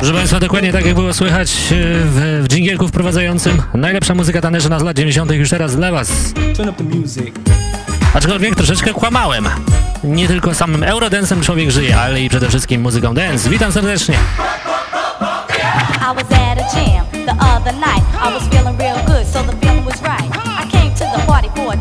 Proszę Państwa, dokładnie tak jak było słychać e, w, w dżingielku wprowadzającym. Najlepsza muzyka taneczna z lat 90. już teraz dla Was. Aczkolwiek troszeczkę kłamałem. Nie tylko samym Eurodensem człowiek żyje, ale i przede wszystkim muzyką dance. Witam serdecznie. I was at a jam the other night. I was feeling real good, so the feeling was right. I came to the party for a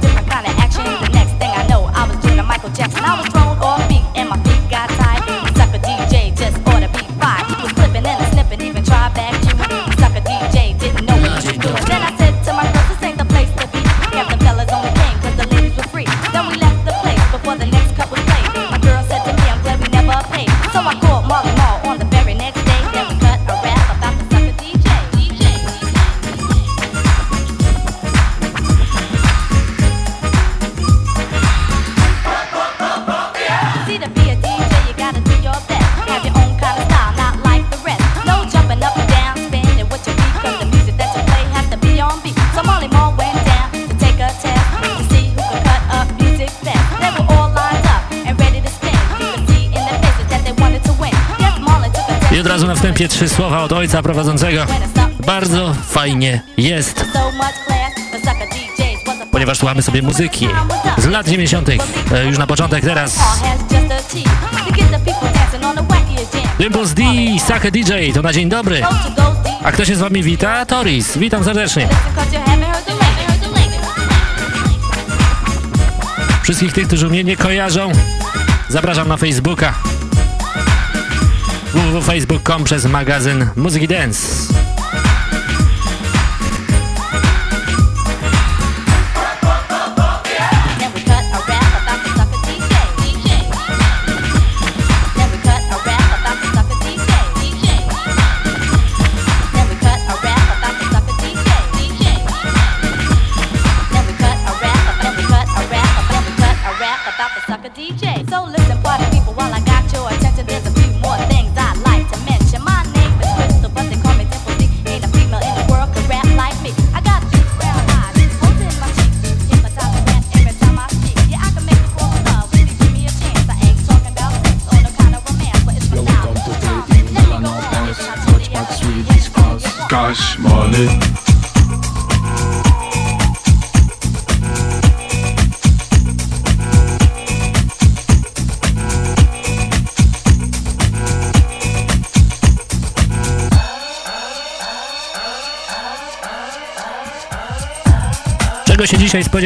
wstępie trzy słowa od ojca prowadzącego. Bardzo fajnie jest. Ponieważ słuchamy sobie muzyki z lat 90. E, Już na początek teraz. Dimples D, Saka DJ, to na dzień dobry. A kto się z wami wita? Toris, witam serdecznie. Wszystkich tych, którzy mnie nie kojarzą, zapraszam na Facebooka www.facebook.com przez magazyn Muzyki Dance.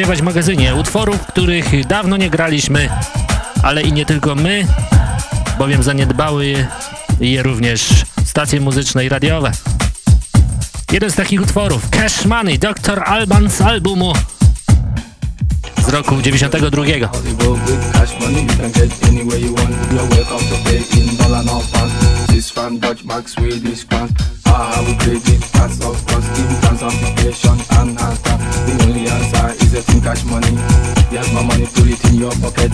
W magazynie? Utworów, których dawno nie graliśmy, ale i nie tylko my, bowiem zaniedbały je również stacje muzyczne i radiowe. Jeden z takich utworów, Cash Money, Dr. Alban z albumu z roku 92. Hollywood with cash money, you can get anywhere you want. You're welcome to pay in dollar, no pound. This from Dutch back, Swedish crowns. Ah, how we create it, that's of course. Give transformation and answer. The only answer is a thing cash money. Here's my money, put it in your pocket.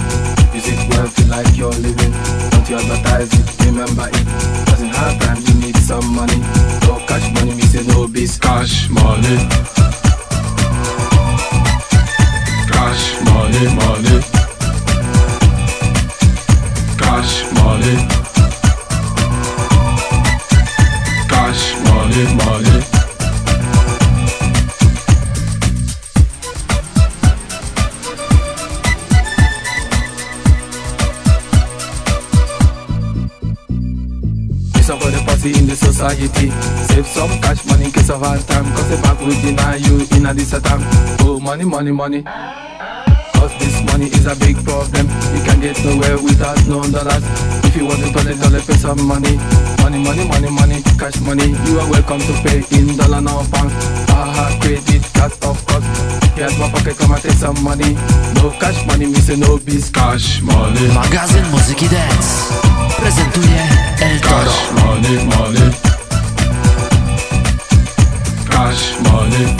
Use it well, feel like you're living. Don't you advertise it, remember it. Cause in hard times you need some money. No cash money, we say no biz. Cash money. Cash money, money. Cash money. Society. Save some cash money in case of hard time. Cause deny you in a this time. Oh, money, money, money. Cause this money is a big problem. You can get nowhere without no dollars. If you want to collect dollar, pay some money. Money, money, money, money, cash money. You are welcome to pay in dollar, no pound. Aha, credit, cash, of course. Here's my pocket, come and take some money. No cash money, me say no biz. Cash money. Magazyn Muzyki Dance prezentuje El Toro. Cash money, money. Cash money.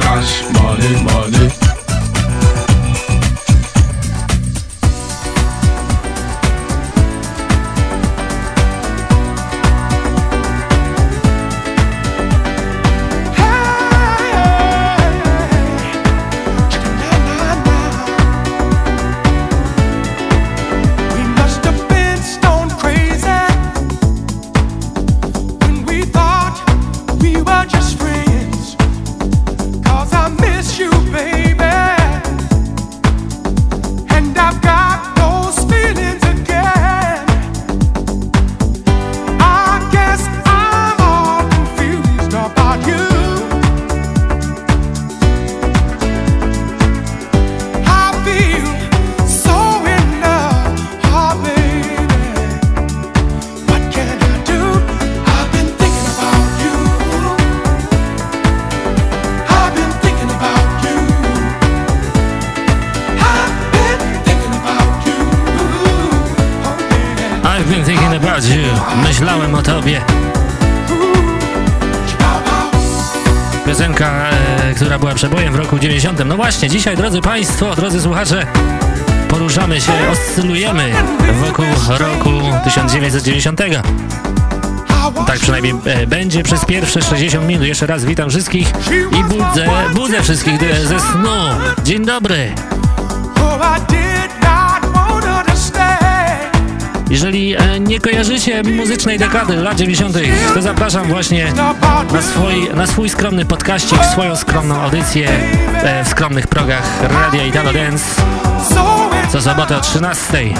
Cash money, money. 80. No właśnie, dzisiaj, drodzy Państwo, drodzy słuchacze, poruszamy się, oscylujemy wokół roku 1990. Tak przynajmniej e, będzie przez pierwsze 60 minut. Jeszcze raz witam wszystkich i budzę, budzę wszystkich ze snu. Dzień dobry. Jeżeli e, nie kojarzycie muzycznej dekady lat 90., to zapraszam właśnie na swój, na swój skromny podkaścik, swoją skromną audycję e, w skromnych progach Radia Italo Dance co sobotę o 13.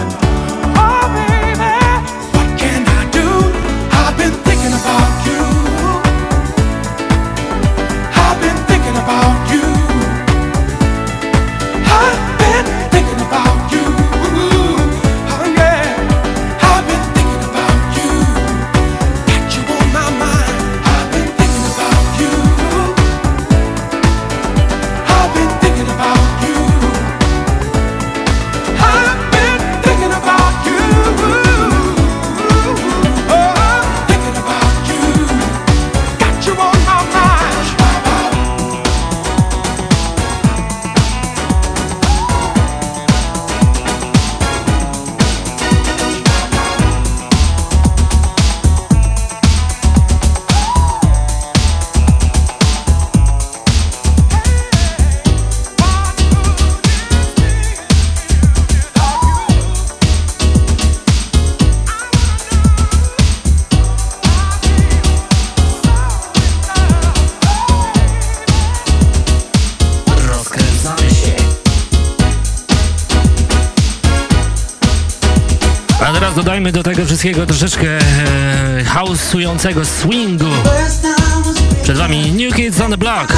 troszeczkę e, house'ującego swingu. Przed wami New Kids on the Block.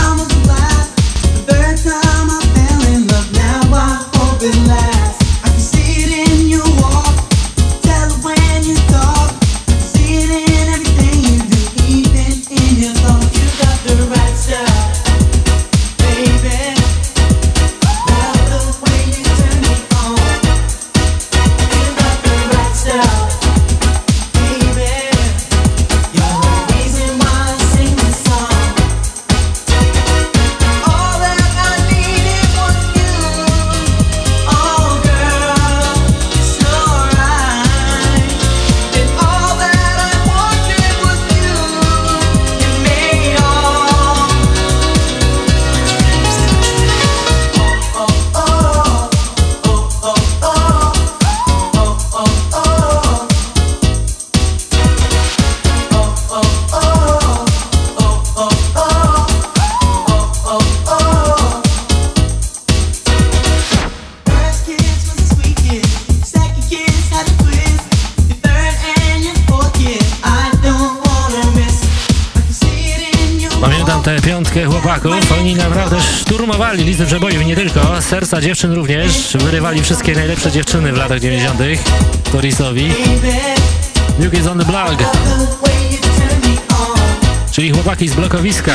Serca dziewczyn również. Wyrywali wszystkie najlepsze dziewczyny w latach 90. Torisowi. New Kids on the Block, czyli chłopaki z blokowiska.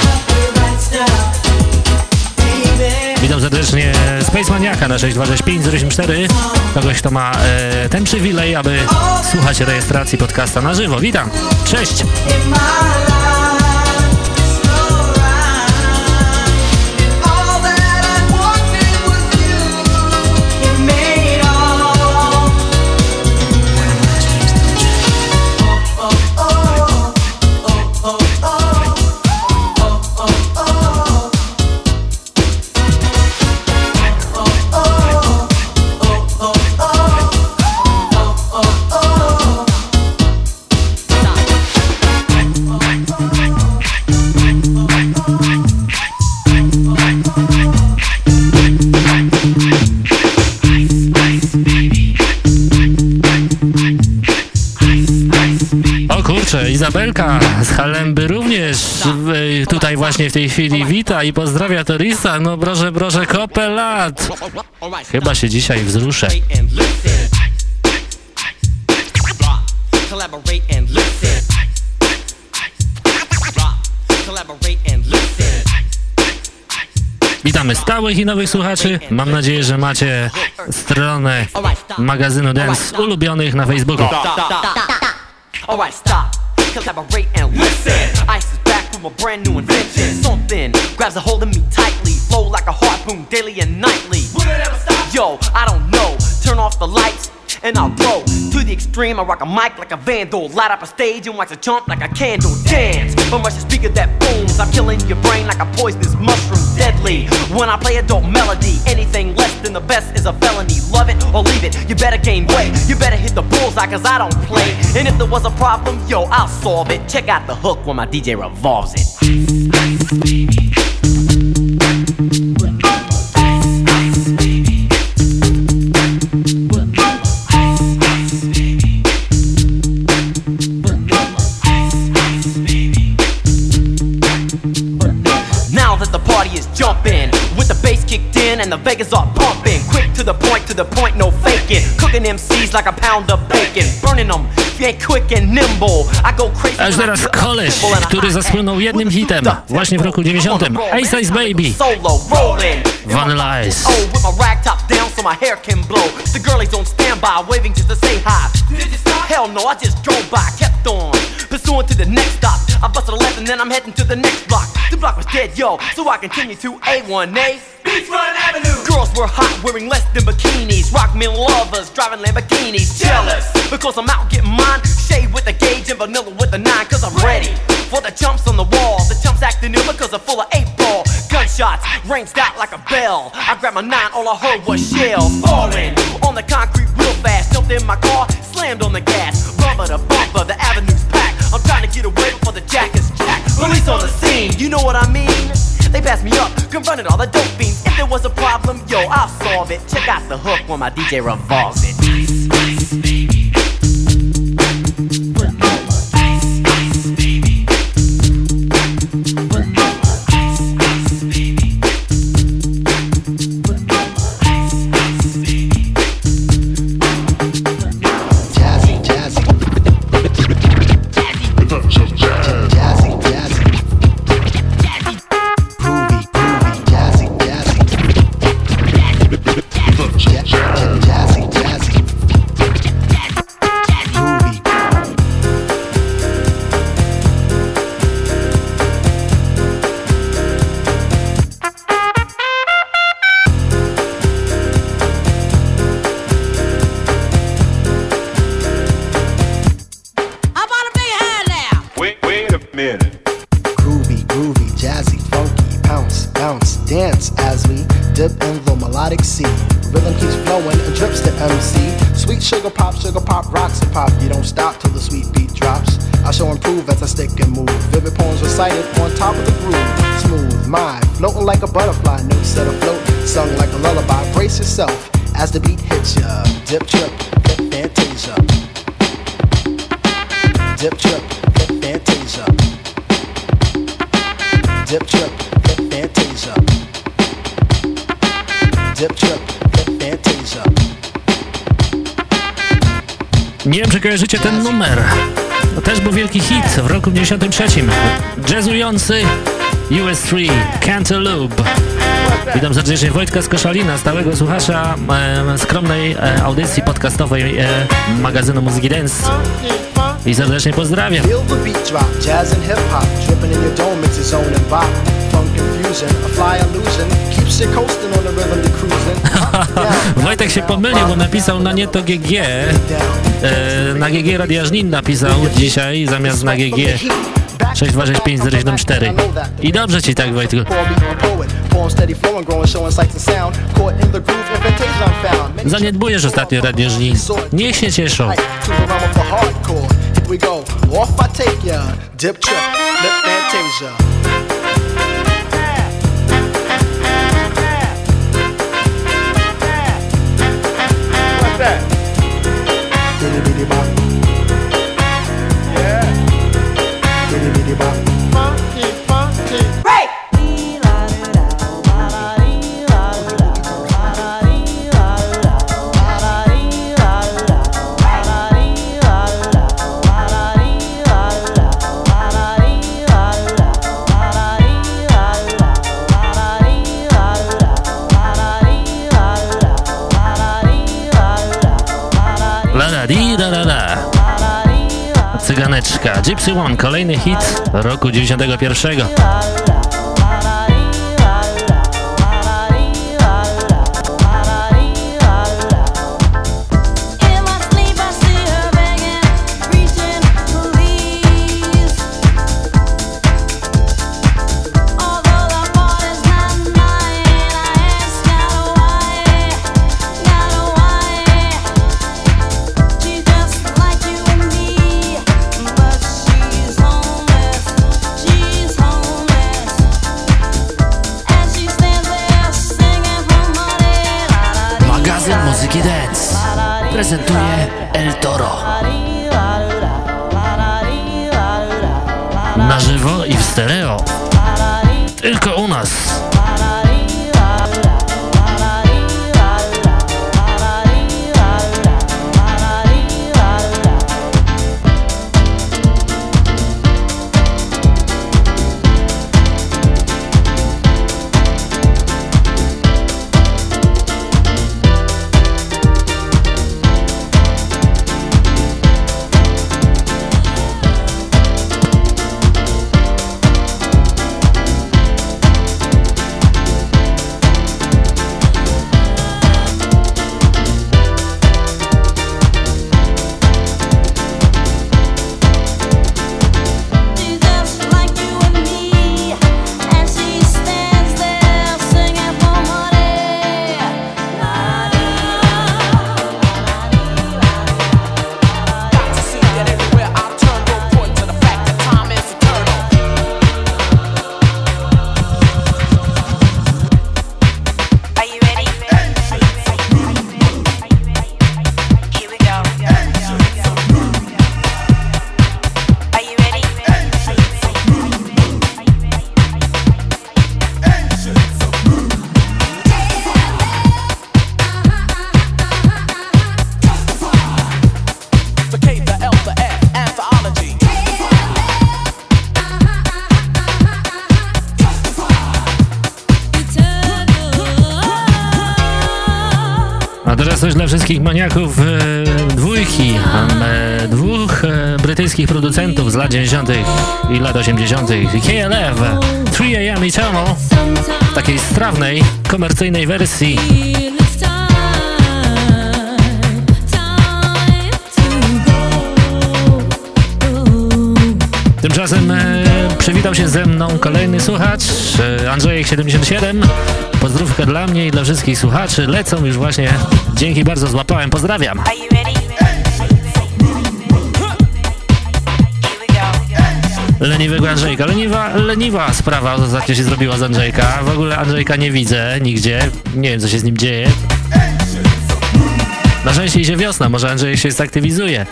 Witam Witam serdecznie Space Maniaka na 6265084. Kogoś, kto ma e, ten przywilej, aby słuchać rejestracji podcasta na żywo. Witam, cześć! Izabelka z Halemby również e, tutaj właśnie w tej chwili wita i pozdrawia Torisa. No proszę, proszę, kopę lat. Chyba się dzisiaj wzruszę. Witamy stałych i nowych słuchaczy. Mam nadzieję, że macie stronę magazynu Dance ulubionych na Facebooku. Alright, stop. Collaborate and listen. Ice is back with a brand new invention. Something grabs a hold of me tightly. Flow like a harpoon daily and nightly. Will it ever stop? Yo, I don't know. Turn off the lights and I'll go to the extreme. I rock a mic like a vandal. Light up a stage and wax a chump like a candle. Dance from rush speaker that booms. I'm killing your brain like a poisonous mushroom. Deadly. When I play a dope melody, anything less than the best is a felony. Love it or leave it. You better gain weight. You better hit the bullseye cause I don't play. And if there was a problem, yo, I'll solve it. Check out the hook when my DJ revolves it. And the Vegas are pumping. Quick to the point, to the point, no faking. Cooking MCs like a pound of bacon. Burning them, if you ain't quick and nimble. I go crazy. Aż teraz koleś, który zasłynął jednym hitem właśnie w roku tempo. 90. On a roll, Ice Ice. Baby. Solo rolling. Vanilla Ice. Oh, with my rag top down so my hair can blow. The girlies on standby, waving just to say hi. Did you stop? Hell no, I just drove by, kept on. Pursuing to the next stop. I busted a left and then I'm heading to the next block. The block was dead, yo, so I continue to A1A. Beachfront Avenue. Girls were hot, wearing less than bikinis. Rock me lovers, driving Lamborghinis. Jealous, because I'm out getting mine. Shade with the gauge and vanilla with the nine, cause I'm ready. For the jumps on the wall, the jumps acting ill because I'm full of eight ball. Gunshots ranged out like a bell. I grabbed my nine, all I heard was shells falling on the concrete real fast. Jumped in my car, slammed on the gas. Bumper to bumper, the avenue's. I'm trying to get away before the jack is jacked. Police on the scene, you know what I mean? They passed me up, confronted all the dope fiends. If there was a problem, yo, I'll solve it. Check out the hook when my DJ revolves it. Recited on top of the groove. Smooth mind, floating like a butterfly, notes set afloat, sung like a lullaby. Brace yourself as the beat hits ya. Dip, trip, hit fantasia. Dip, trip, hit fantasia. Dip trip, hit fantasia. Dip trip, hit fantasia. Nie wiem, czy kojarzycie ten numer. To też był wielki hit w roku 93. Jazzujący US3, Cantaloupe. Witam serdecznie Wojtka z Koszalina, stałego słuchacza e, skromnej e, audycji podcastowej e, magazynu Muzyki Dance. I serdecznie pozdrawiam. Funk confusion, a. Wojtek się pomylił, bo napisał na nie to GG. E, na GG Radiażnin napisał dzisiaj zamiast na GG 6265074. I dobrze ci tak, Wojtku. Zaniedbujesz ostatnio Radiażnin. Niech się cieszą. we go. Off I take ya. Dip trip, lip fantasia. That? Cyganeczka. Gypsy One, kolejny hit roku 91. prezentuje El teraz coś dla wszystkich maniaków e, dwójki, e, dwóch e, brytyjskich producentów z lat 90. i lat 80. KLF, 3AM Eternal, w takiej strawnej, komercyjnej wersji. Tymczasem e, przywitał się ze mną kolejny słuchacz, e, Andrzejek77. Pozdrówka dla mnie i dla wszystkich słuchaczy. Lecą już właśnie. Dzięki bardzo, złapałem. Pozdrawiam. Leniwego Andrzejka. Leniwa, leniwa sprawa ostatnio się zrobiła z Andrzejka. W ogóle Andrzejka nie widzę nigdzie. Nie wiem, co się z nim dzieje. Na szczęście idzie wiosna, może Andrzej się zaktywizuje.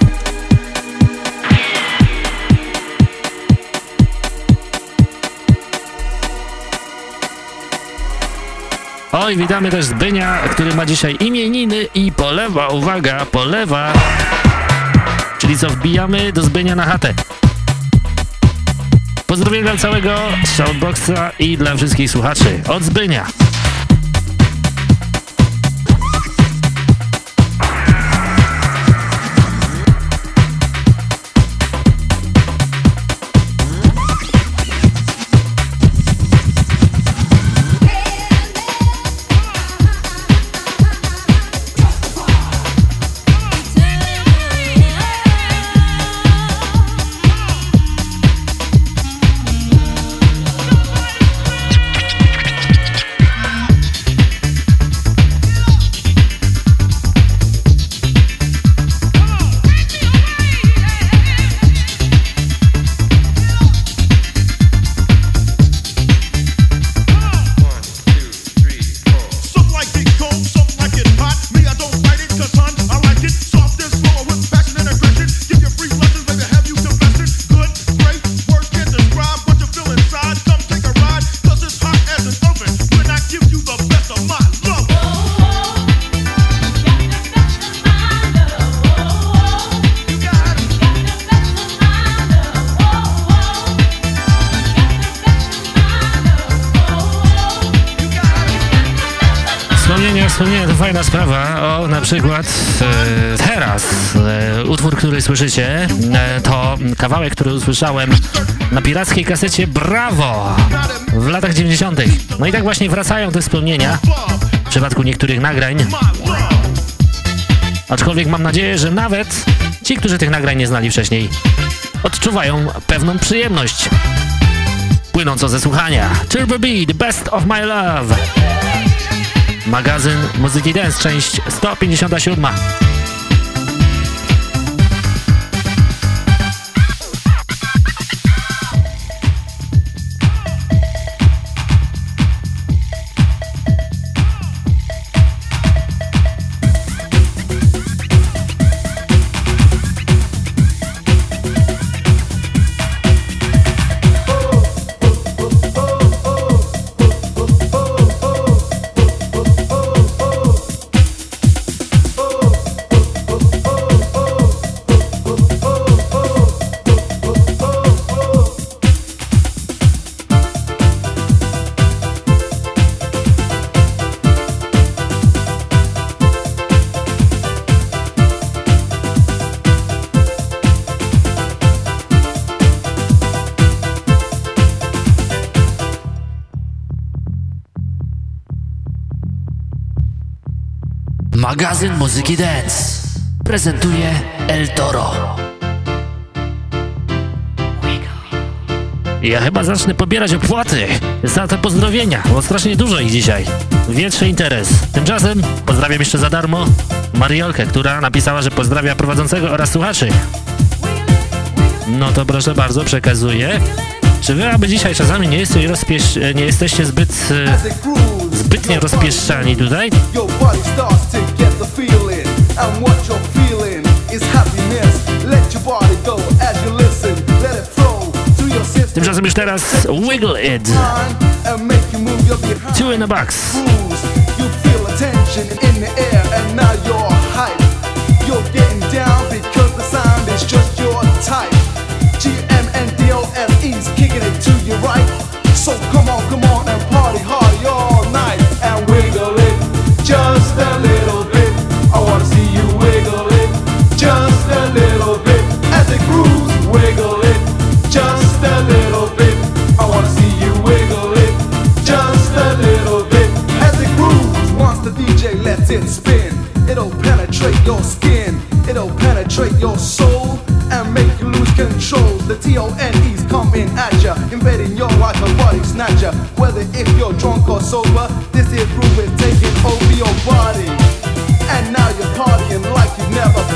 Oj, witamy też Zbynia, który ma dzisiaj imieniny i polewa, uwaga, polewa. Czyli co, wbijamy do Zbynia na chatę. Pozdrowienia dla całego Shoutboxa i dla wszystkich słuchaczy. Od Zbynia. Przykład e, teraz e, utwór, który słyszycie, e, to kawałek, który usłyszałem na pirackiej kasecie Brawo w latach 90. No i tak właśnie wracają te wspomnienia w przypadku niektórych nagrań. Aczkolwiek mam nadzieję, że nawet ci, którzy tych nagrań nie znali wcześniej, odczuwają pewną przyjemność płynącą ze słuchania. Turbo Beat, Best of My Love magazyn Muzyki Dance, część 157. Magazyn Muzyki Dance prezentuje El Toro. Ja chyba zacznę pobierać opłaty za te pozdrowienia, bo strasznie dużo ich dzisiaj. Większy interes. Tymczasem pozdrawiam jeszcze za darmo Mariolkę, która napisała, że pozdrawia prowadzącego oraz słuchaczy. No to proszę bardzo, przekazuję. Czy wy aby dzisiaj czasami nie, jesteś nie jesteście zbyt... E, zbytnio rozpieszczani tutaj? And what you're feeling is happiness. Let your body go as you listen. Let it flow to your system. Tymczasem już teraz Wiggle It. Two in a box. You feel a tension in the air and now you're hype. You're getting down because the sound is just your type. G M N D O L E's kicking it to your right. So come If you're drunk or sober, this here groove is taking over your body. And now you're partying like you've never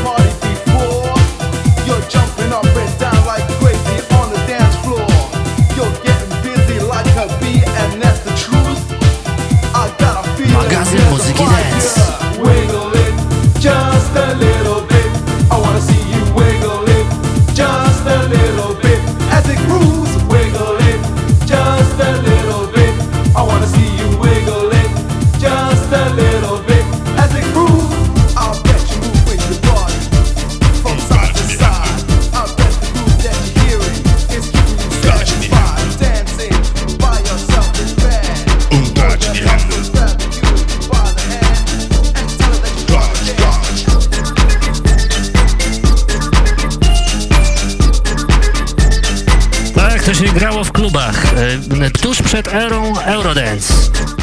Eurodance.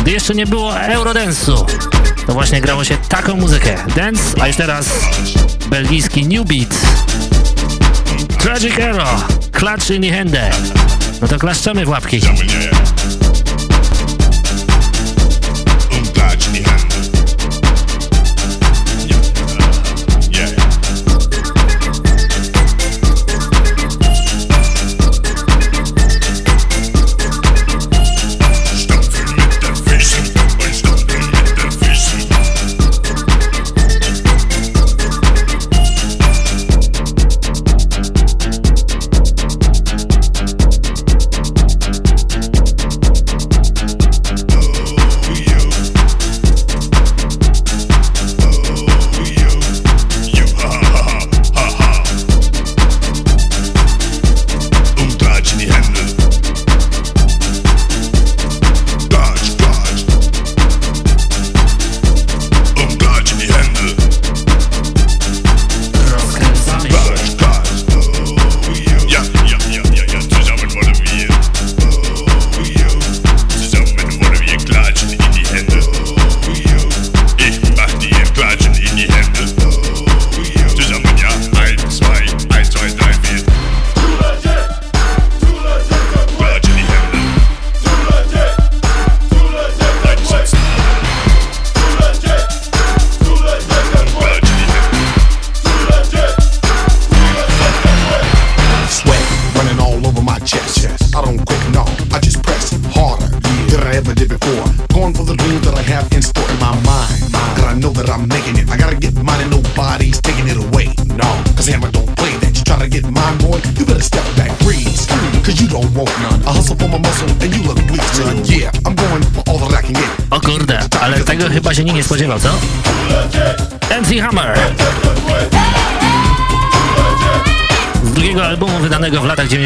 Gdy jeszcze nie było Eurodance'u, to właśnie grało się taką muzykę. Dance, a już teraz belgijski New Beat. Tragic Era, Clutch in the Hände. No to klaszczemy w łapki.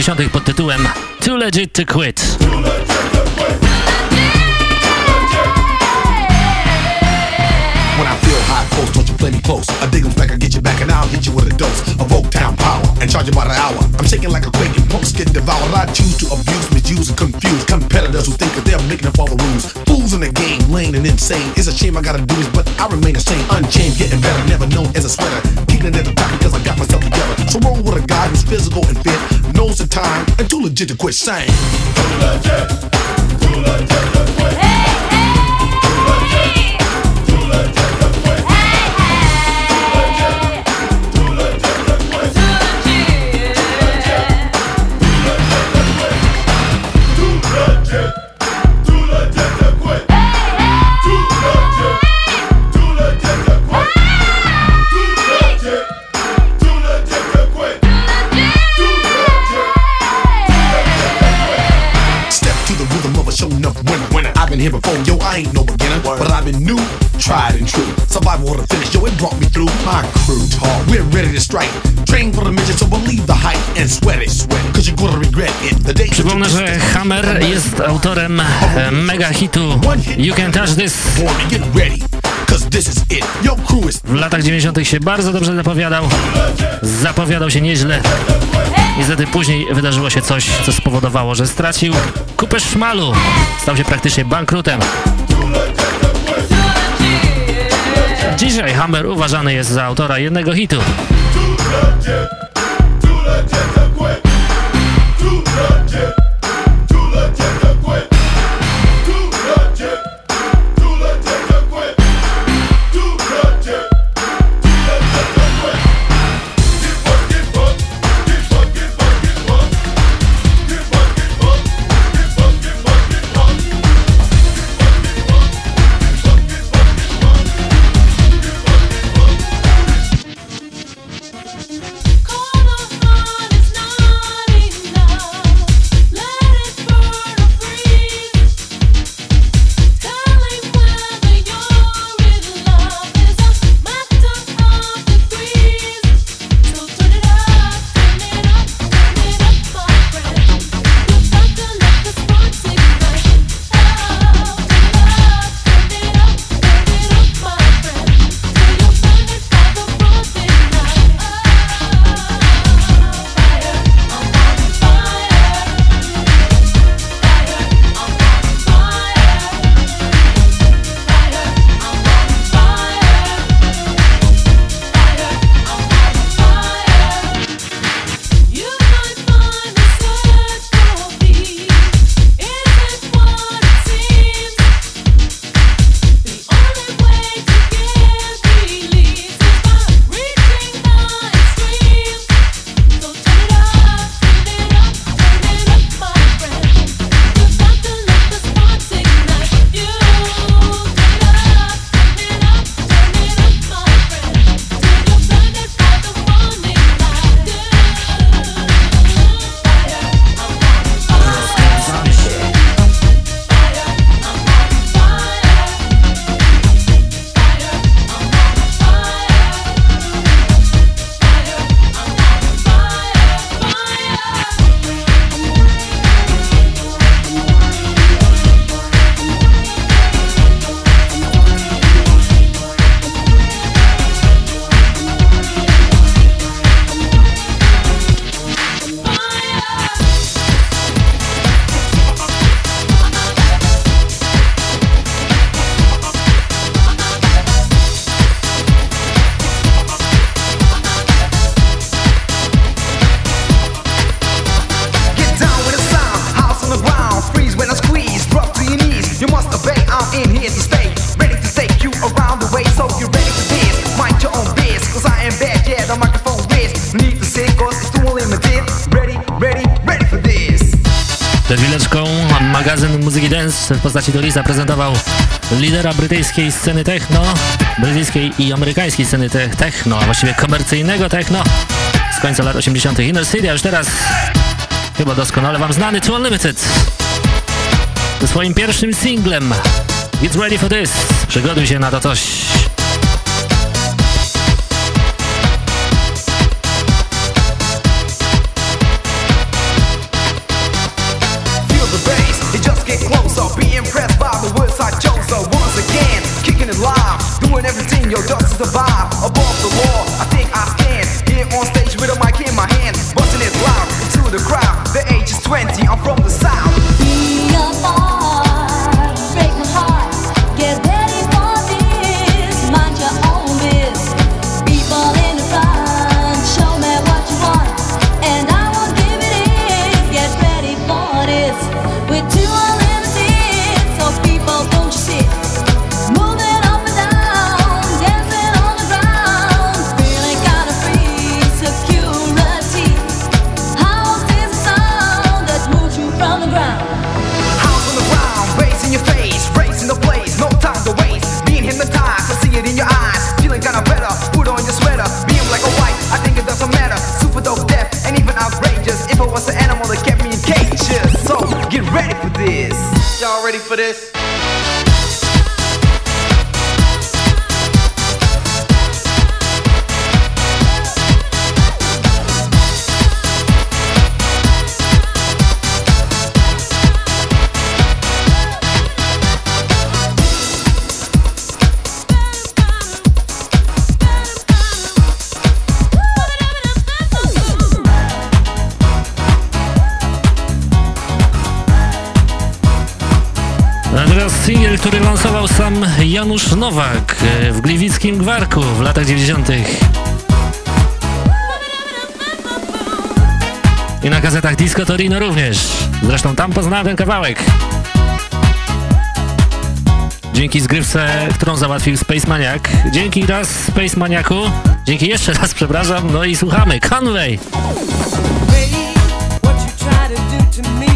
80. pod tytułem Too Legit to Quit. post, don't you play me close. I dig them back, I get you back, and I'll hit you with a dose of Oak Town power and charge you by the hour. I'm shaking like a quake and punks get devoured. I choose to abuse, misuse, and confuse competitors who think that they're making up all the rules. Fools in the game, lame and insane. It's a shame I gotta do this, but I remain the same. Unchained, getting better, never known as a sweater. Keeping it at the top because I got myself together. So roll with a guy who's physical and fit knows the time, and too legit to quit saying. Too legit, too legit to quit. Hey! We're ready to strike. Train for the mission, so believe the hype and sweat it, sweat it, cause you're gonna regret it. The day Przypomnę, że Hammer jest autorem e, mega hitu You Can Touch This. Get ready. W latach 90. się bardzo dobrze zapowiadał. Zapowiadał się nieźle. Niestety później wydarzyło się coś, co spowodowało, że stracił kupę szmalu. Stał się praktycznie bankrutem. Dzisiaj Hammer uważany jest za autora jednego hitu. Lidera brytyjskiej sceny techno, brytyjskiej i amerykańskiej sceny te techno, a właściwie komercyjnego techno z końca lat 80. Inner City, a już teraz chyba doskonale wam znany Too Unlimited ze swoim pierwszym singlem Get Ready For This. Przygotuj się na to coś. Teraz singiel, który lansował sam Janusz Nowak e, w Gliwickim Gwarku w latach 90. I na kazetach Disco Torino również. Zresztą tam poznałem ten kawałek. Dzięki zgrywce, którą załatwił Space Maniac. Dzięki raz Space Maniacu. Dzięki jeszcze raz, przepraszam. No i słuchamy. Conway. What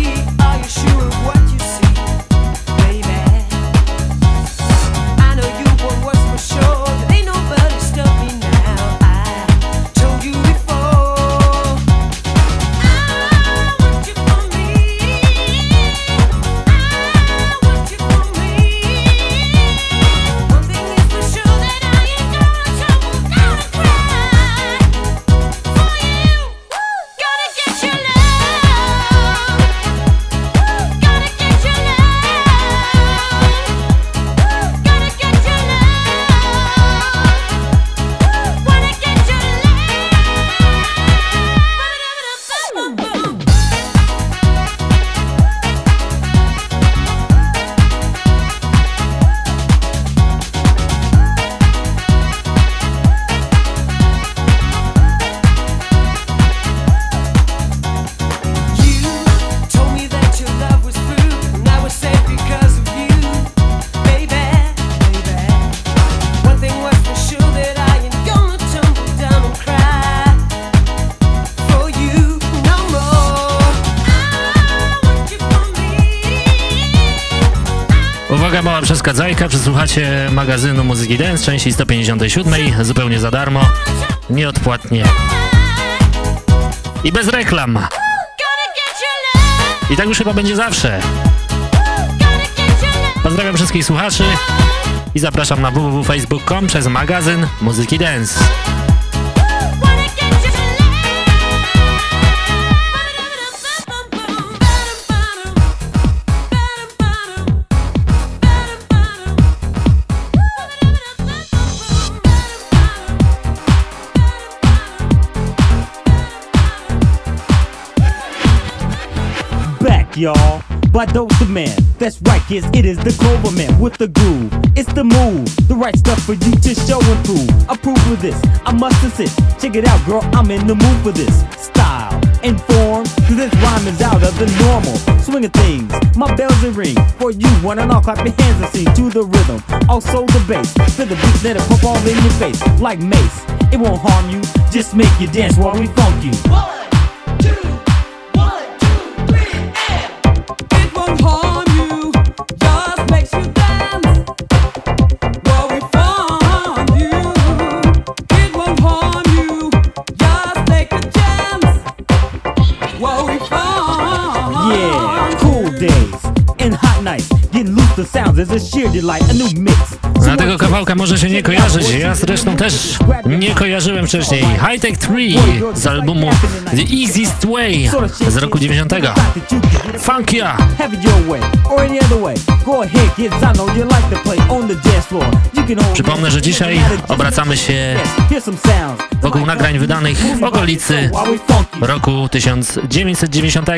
Mała przeszkadzajka, przesłuchacie magazynu Muzyki Dance, części 157, zupełnie za darmo, nieodpłatnie i bez reklam. I tak już chyba będzie zawsze. Pozdrawiam wszystkich słuchaczy i zapraszam na www.facebook.com przez magazyn Muzyki Dance. By those the man. That's right, kids. It is the Clover Man with the groove. It's the move, the right stuff for you to show and prove. Approve of this, I must insist. Check it out, girl. I'm in the mood for this style and form. Cause this rhyme is out of the normal. Swinging things, my bells will ring. For you, one and all, clap your hands and sing to the rhythm. Also the bass, feel the beat, it pump all in your face like mace. It won't harm you, just make you dance while we funk you. Na tego kawałka może się nie kojarzyć, ja zresztą też nie kojarzyłem wcześniej. High Tech 3 z albumu The Easiest Way z roku 90. Funkia! Przypomnę, że dzisiaj obracamy się wokół nagrań wydanych w okolicy roku 1990.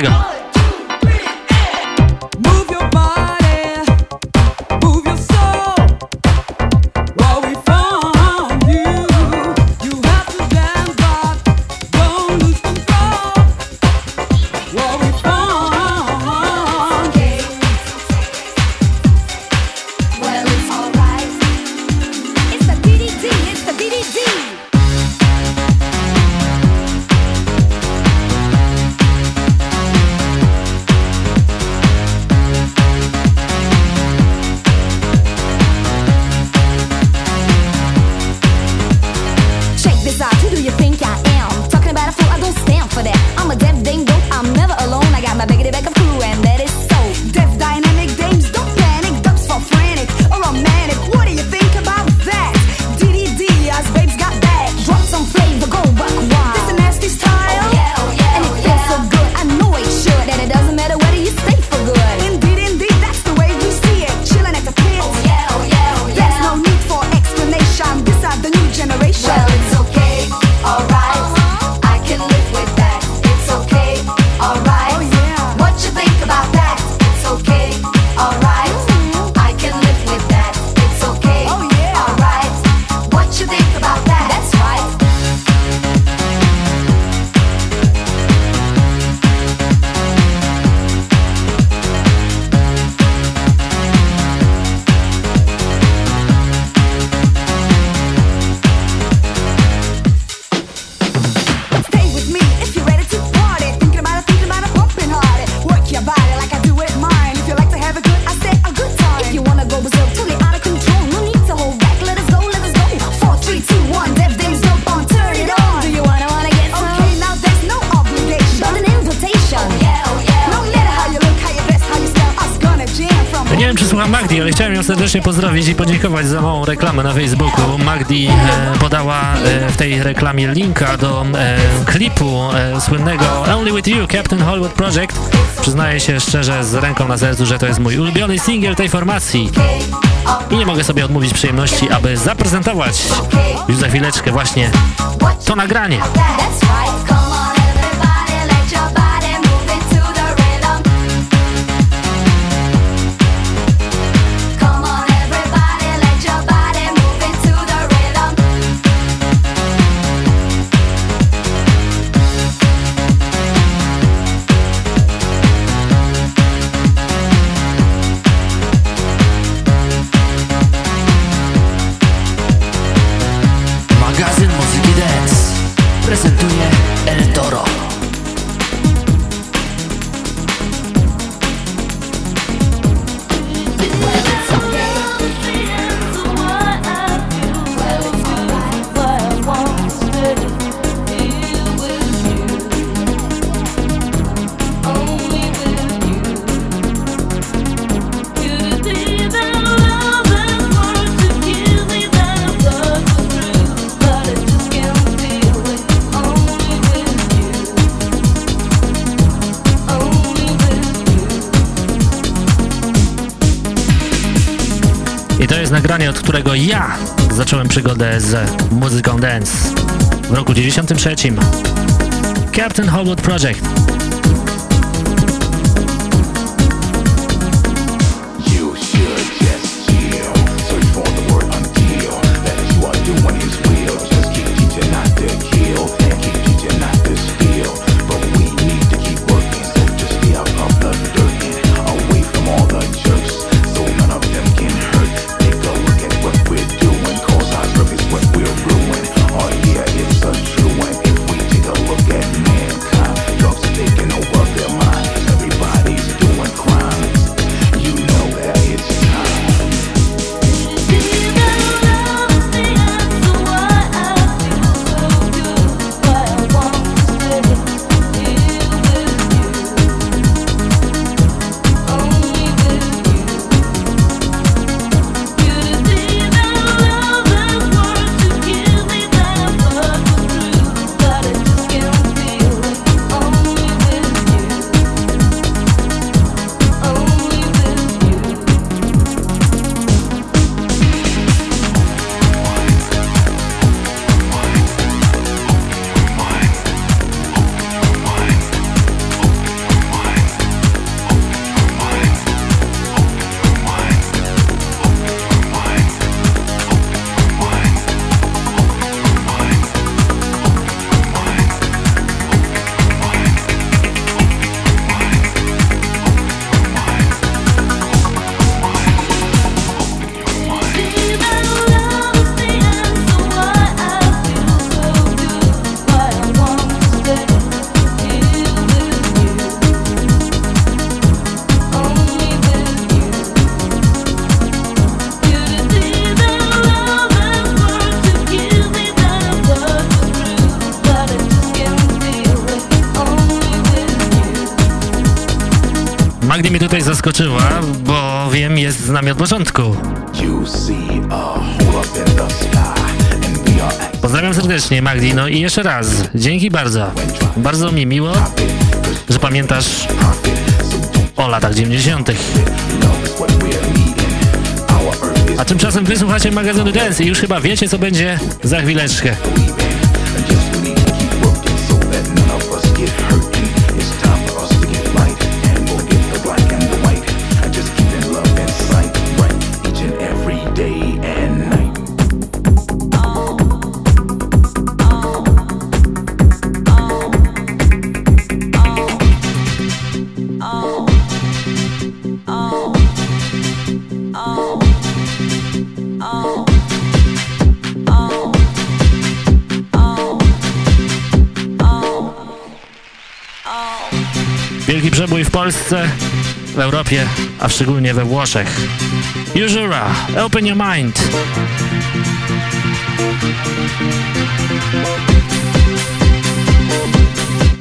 posłuchać za małą reklamę na Facebooku. Magdi e, podała e, w tej reklamie linka do e, klipu e, słynnego Only With You, Captain Hollywood Project. Przyznaję się szczerze z ręką na sercu, że to jest mój ulubiony singiel tej formacji. I nie mogę sobie odmówić przyjemności, aby zaprezentować już za chwileczkę właśnie to nagranie. ja zacząłem przygodę z muzyką dance w roku 1993. Captain Hollywood Project. Nami od początku. Pozdrawiam serdecznie, Magdi. No i jeszcze raz, dzięki bardzo. Bardzo mi miło, że pamiętasz o latach 90. A tymczasem wysłuchacie magazynu Dance i już chyba wiecie, co będzie za chwileczkę. Polsce, w Europie, a szczególnie we Włoszech. Usura, open your mind.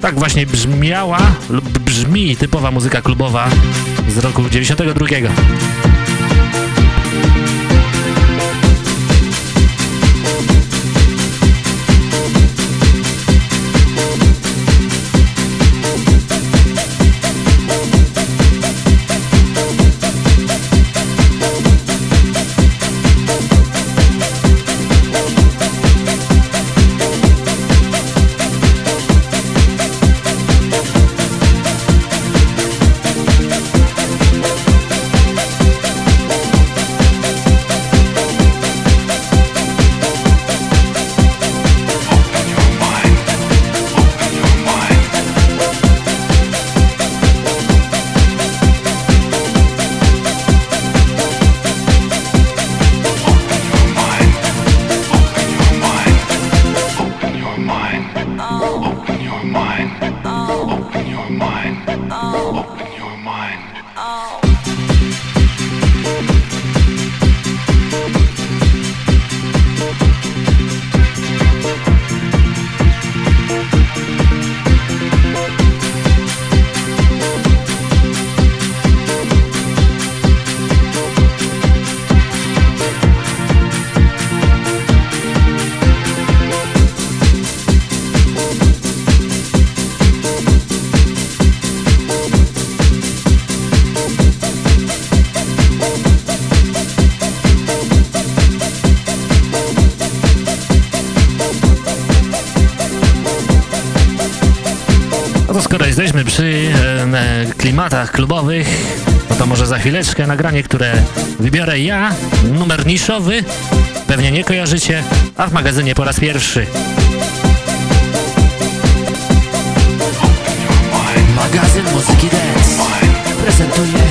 Tak właśnie brzmiała lub brzmi typowa muzyka klubowa z roku 92. klimatach klubowych, no to może za chwileczkę nagranie, które wybiorę ja, numer niszowy, pewnie nie kojarzycie, a w magazynie po raz pierwszy. Magazyn Muzyki Dance prezentuje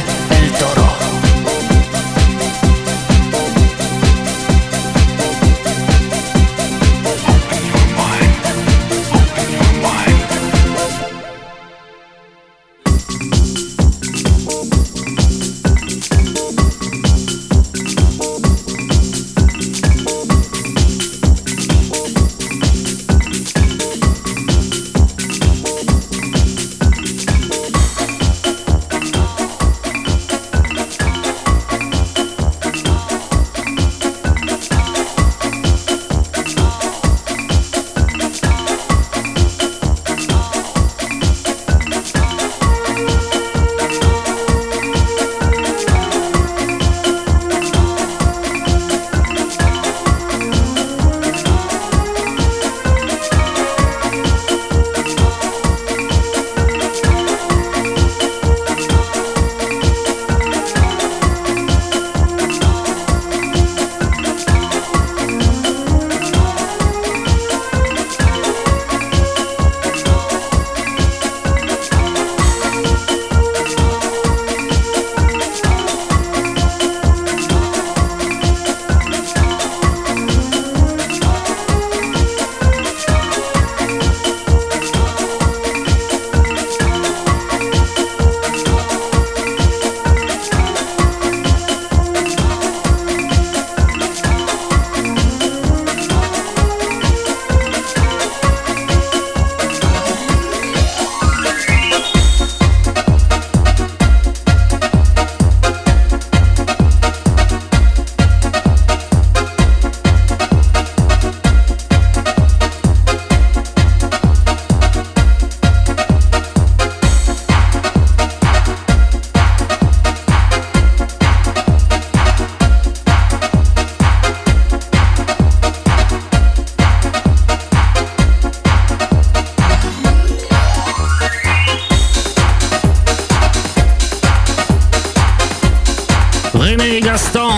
René Gaston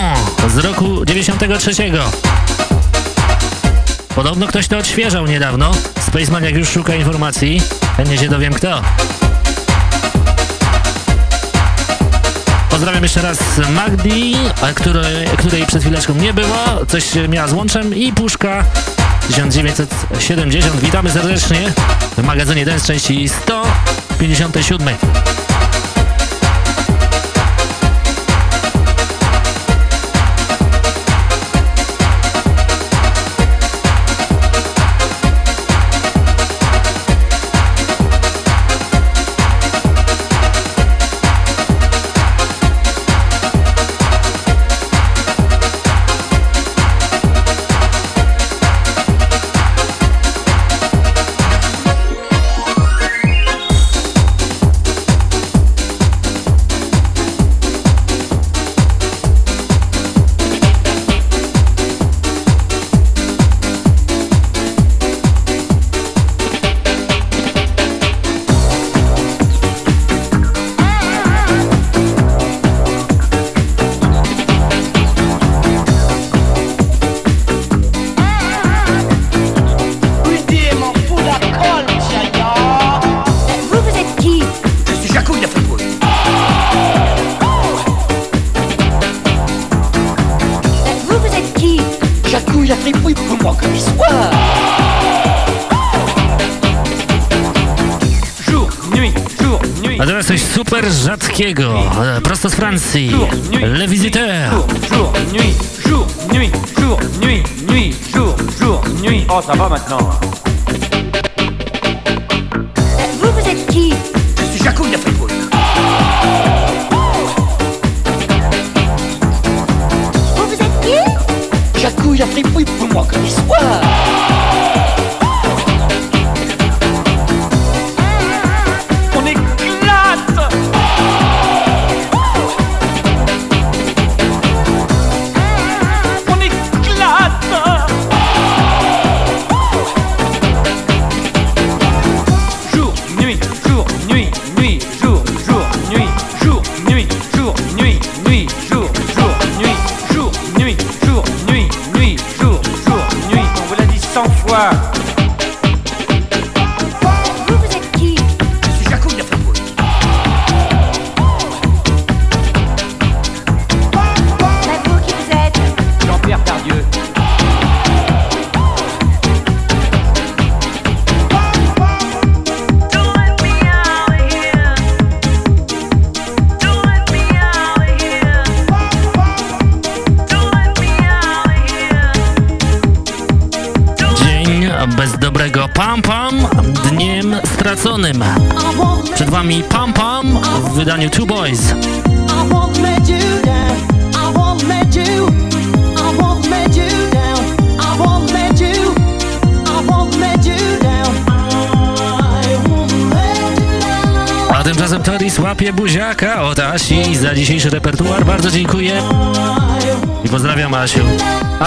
z roku 93. Podobno ktoś to odświeżał niedawno. Spaceman jak już szuka informacji, chętnie się dowiem kto. Pozdrawiam jeszcze raz Magdi, której, której przed chwileczką nie było, coś miała z łączem i Puszka 1970. Witamy serdecznie w magazynie 1 z części 157. E, prosto z Francji, Le Visiteur. Oh, ça va maintenant no.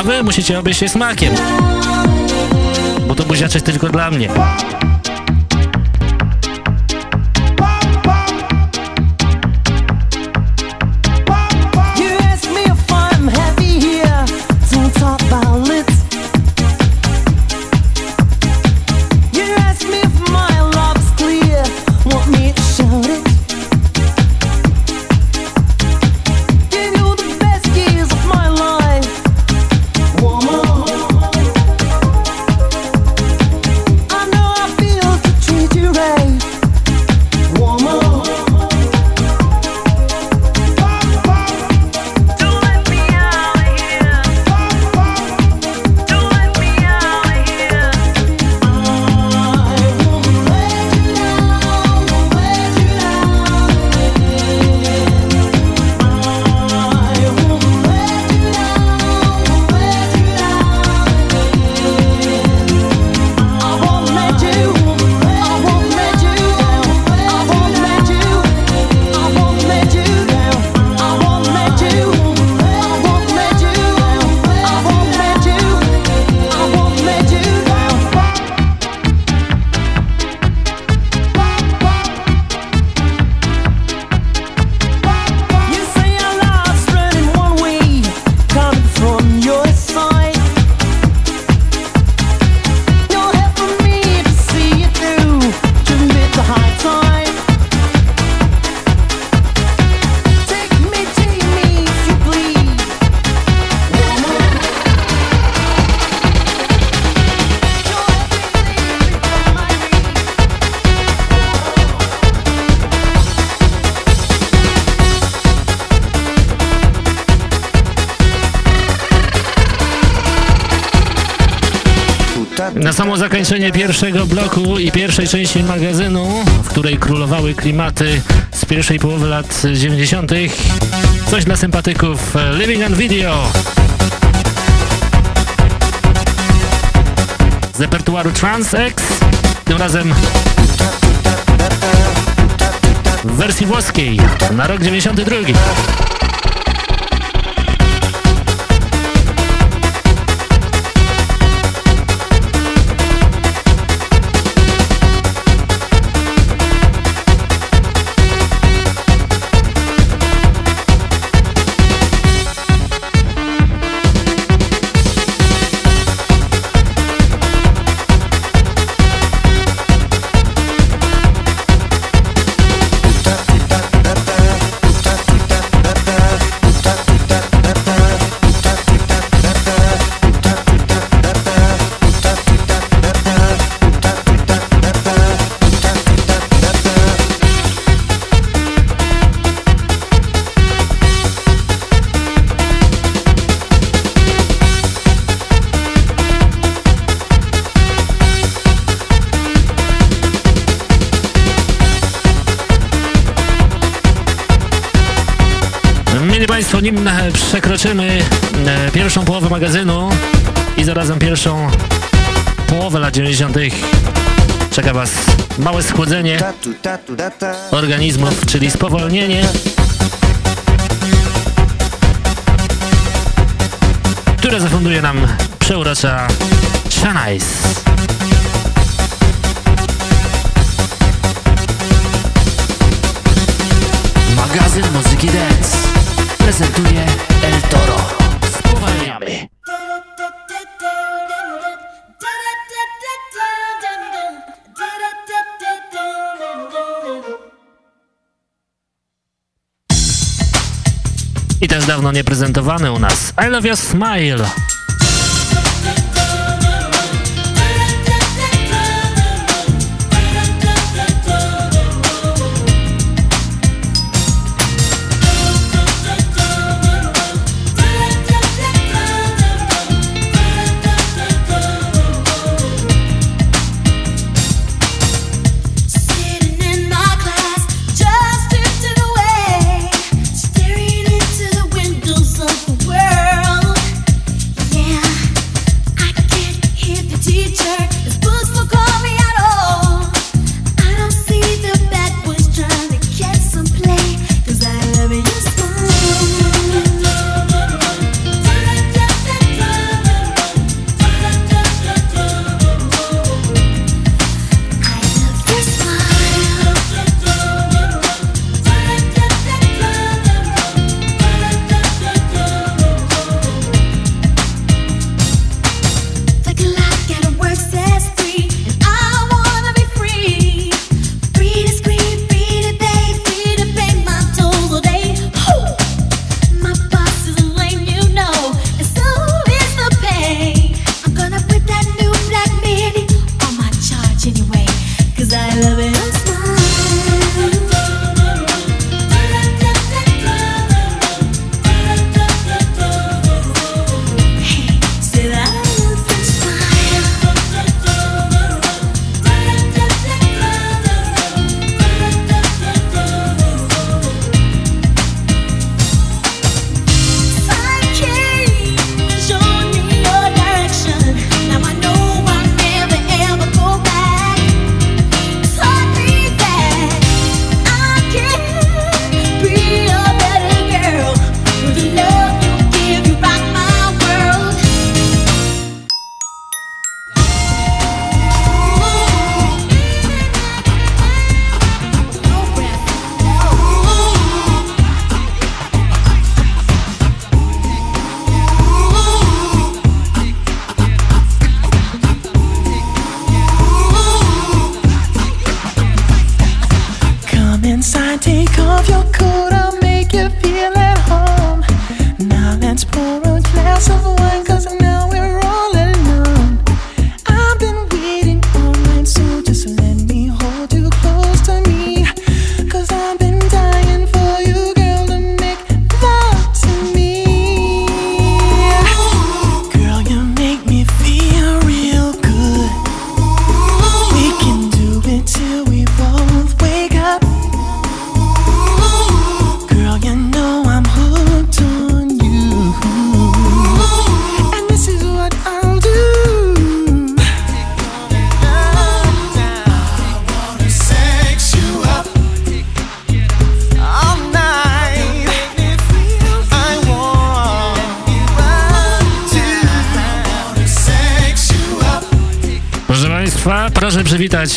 a wy musicie obejść się smakiem. Bo to buziaczek tylko dla mnie. Zakończenie pierwszego bloku i pierwszej części magazynu, w której królowały klimaty z pierwszej połowy lat 90. Coś dla sympatyków Living on Video. Z repertuaru Trans X, tym razem w wersji włoskiej na rok 92. nim e, przekroczymy e, pierwszą połowę magazynu i zarazem pierwszą połowę lat 90. czeka Was małe schłodzenie organizmów, czyli spowolnienie, które zafunduje nam przeurocza Shanice. Prezentuje El Toro. Spowalniamy. I też dawno nie prezentowany u nas I Love Your Smile.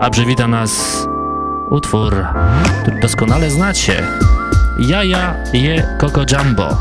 a przywita nas utwór, który doskonale znacie. Jaja je Coco Jumbo.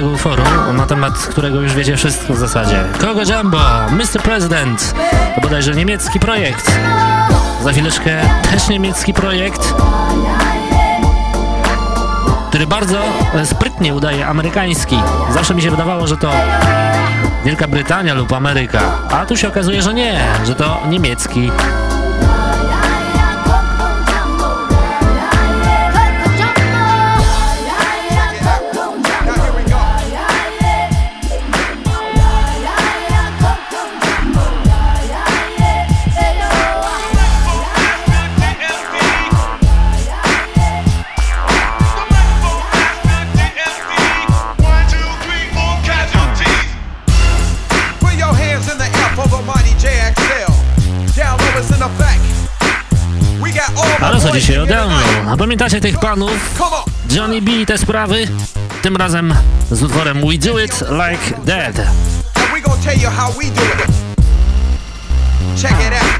tego utworu, na temat którego już wiecie wszystko w zasadzie. Kogo Jumbo, Mr. President, to bodajże niemiecki projekt. Za chwileczkę też niemiecki projekt, który bardzo sprytnie udaje amerykański. Zawsze mi się wydawało, że to Wielka Brytania lub Ameryka, a tu się okazuje, że nie, że to niemiecki A pamiętacie tych panów? Johnny B i te sprawy? Tym razem z utworem We Do It Like Dead. Check it out.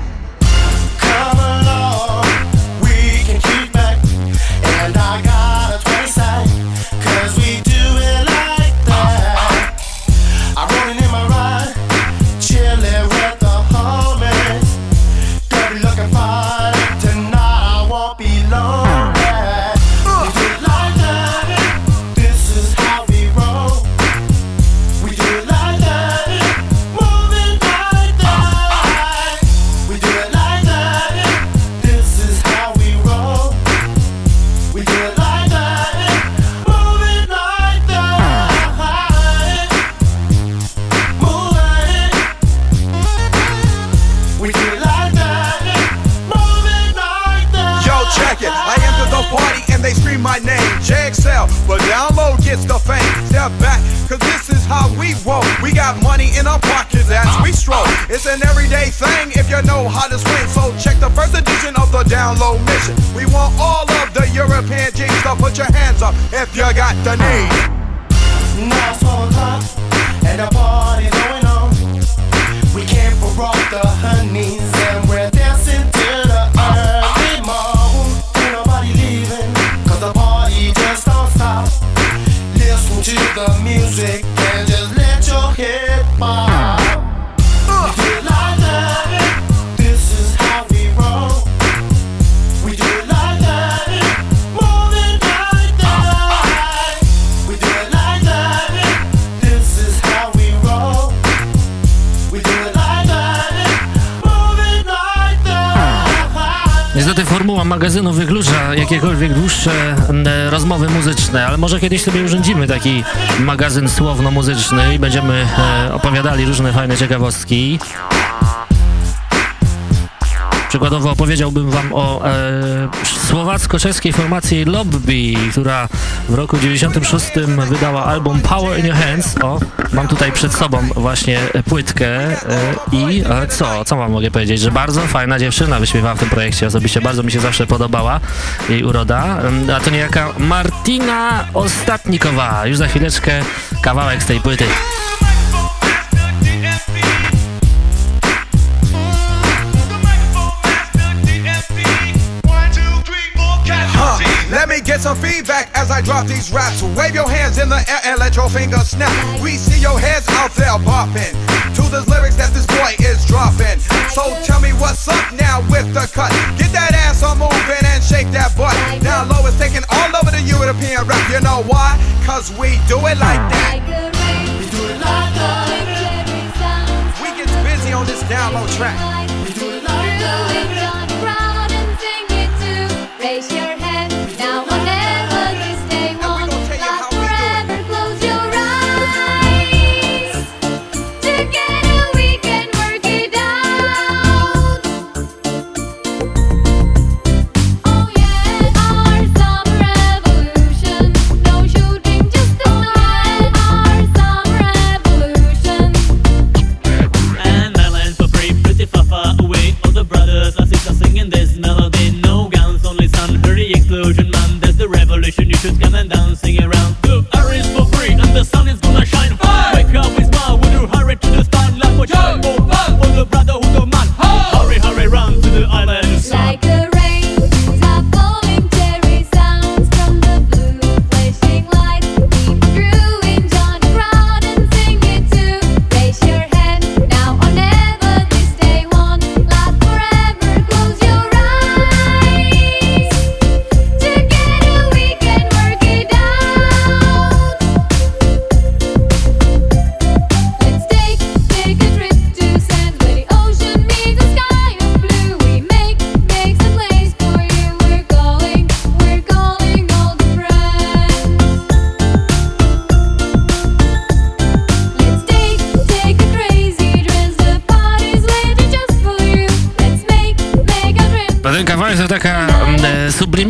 kiedyś sobie urządzimy taki magazyn słowno-muzyczny i będziemy e, opowiadali różne fajne ciekawostki. Przykładowo opowiedziałbym wam o e, słowacko-czeskiej formacji Lobby, która w roku 96 wydała album Power in Your Hands. O, mam tutaj przed sobą właśnie płytkę e, i e, co, co mam mogę powiedzieć, że bardzo fajna dziewczyna wyśmiewała w tym projekcie osobiście, bardzo mi się zawsze podobała jej uroda, mm, a to niejaka Martina Ostatnikowa, już za chwileczkę kawałek z tej płyty. drop these raps. Wave your hands in the air and let your fingers snap. We see your heads out there bopping to the lyrics that this boy is dropping. So tell me what's up now with the cut. Get that ass on moving and shake that butt. Now low is taking all over the European rap. You know why? Cause we do it like that. We do it like that. We get busy on this download track.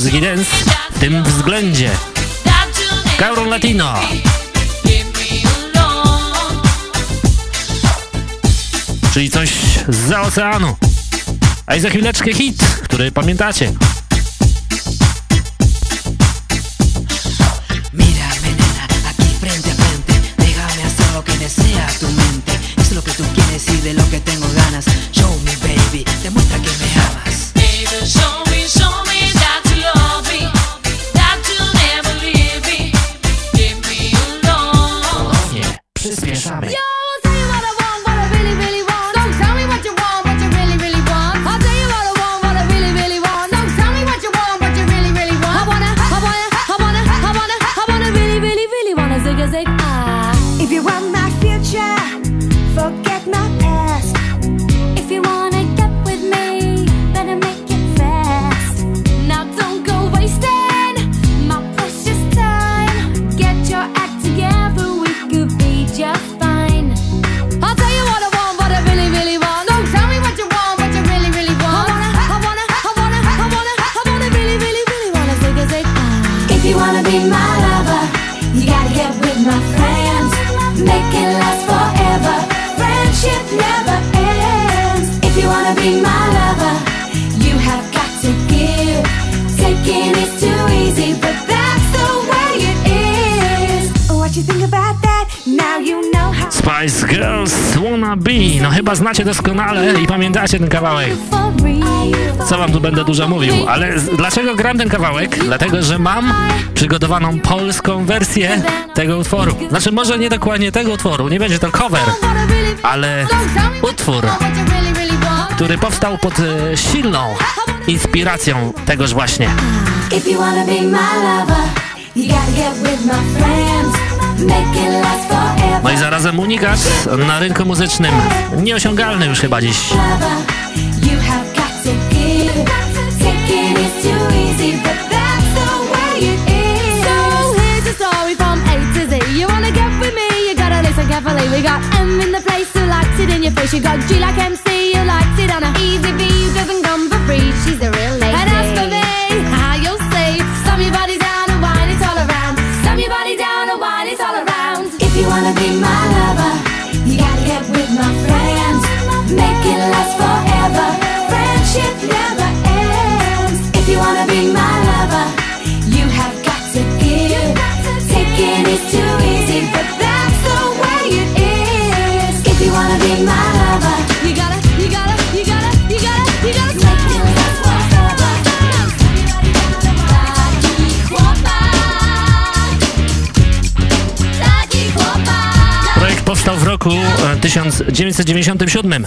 muzyki dance w tym względzie. Cameron Latino. Czyli coś z oceanu. A i za chwileczkę hit, który pamiętacie. chyba znacie doskonale i pamiętacie ten kawałek. Co wam tu będę dużo mówił, ale dlaczego gram ten kawałek? Dlatego, że mam przygotowaną polską wersję tego utworu. Znaczy, może nie dokładnie tego utworu, nie będzie to cover, ale utwór, który powstał pod e, silną inspiracją tegoż właśnie. If you wanna be my lover, you gotta get with my friends. No i zarazem unikat na rynku muzycznym. Nieosiągalny już chyba dziś. We got M in the place who likes it in your face. You got G like MC who likes it on a easy V who doesn't come for free. She's a real ship never ends. If you wanna be my lover, you have got to give. Taking is too easy, but that's the way it is. If you wanna be my lover, you gotta, you gotta, you gotta, you gotta, you gotta. Projekt powstał w roku e, 1997.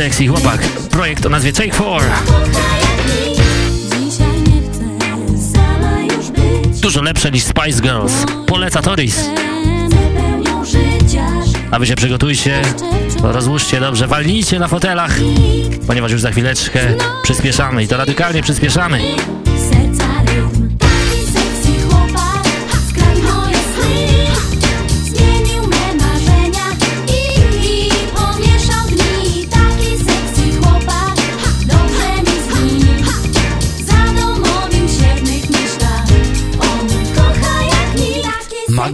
Sexy chłopak. Projekt o nazwie Take Four. Dzisiaj nie chcę sama już być Dużo lepsze niż Spice Girls. Poleca Toris. A wy się przygotujcie, rozłóżcie dobrze, walnijcie na fotelach, ponieważ już za chwileczkę przyspieszamy i to radykalnie przyspieszamy.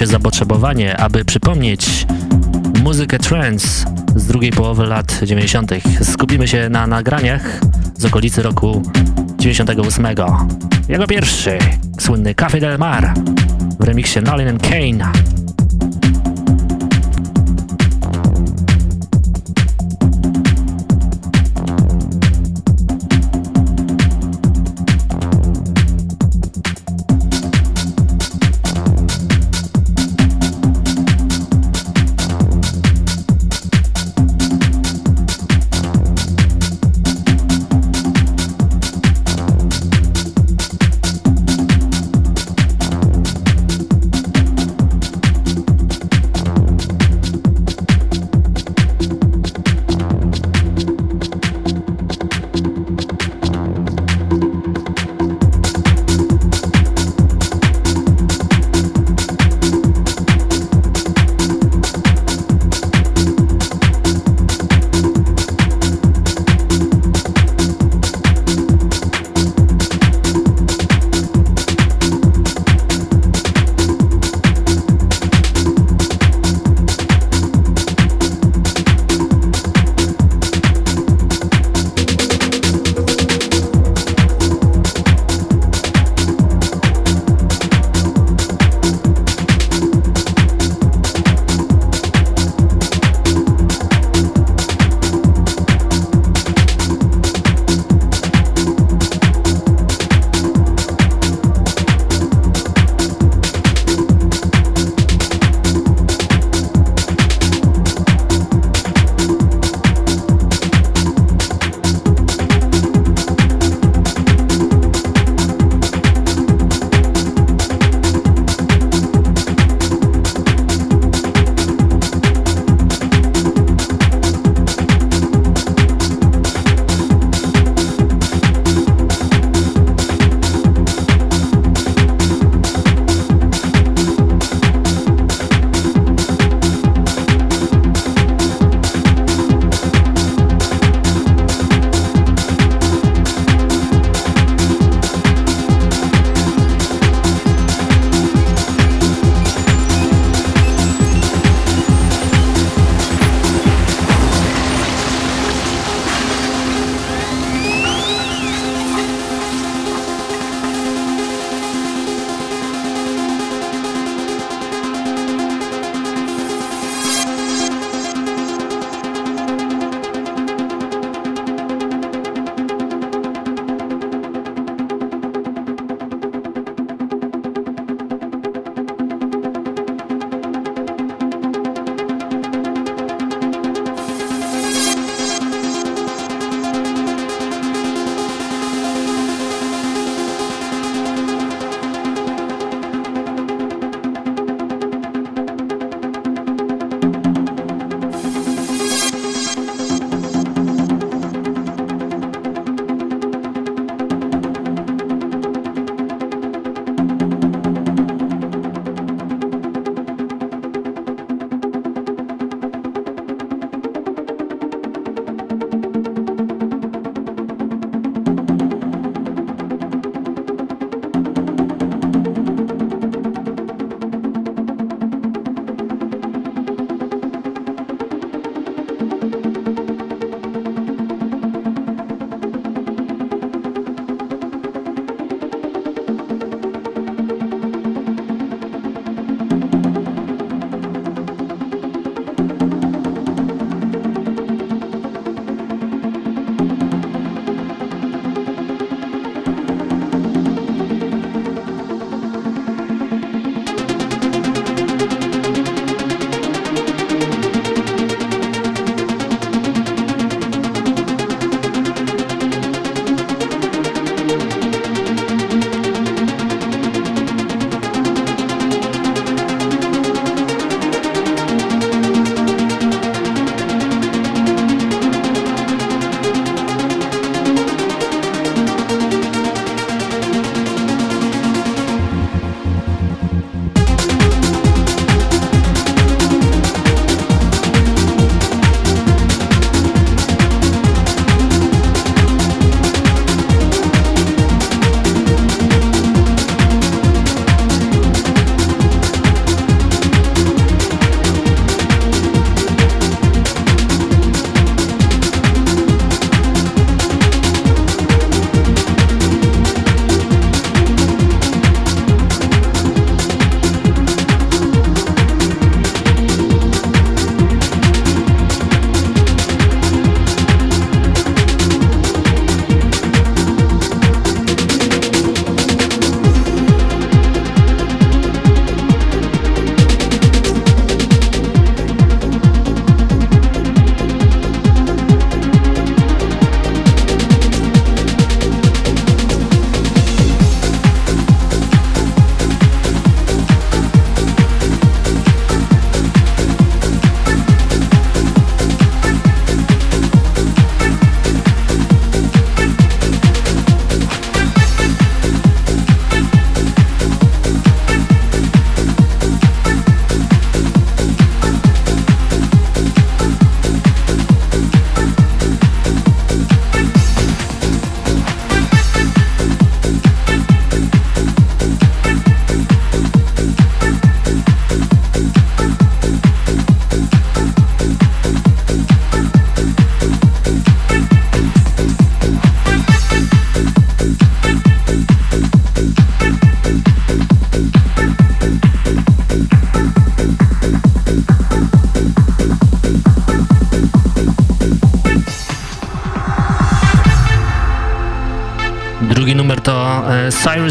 Się zapotrzebowanie, aby przypomnieć muzykę trance z drugiej połowy lat 90. Skupimy się na nagraniach z okolicy roku 98. Jego pierwszy, słynny Café del Mar w remiksie Nolan and Kane.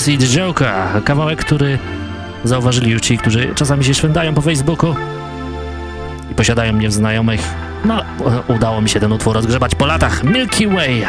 I The Joker. Kawałek, który zauważyli już ci, którzy czasami się szwędają po Facebooku i posiadają mnie w znajomych. No, udało mi się ten utwór rozgrzebać po latach. Milky Way.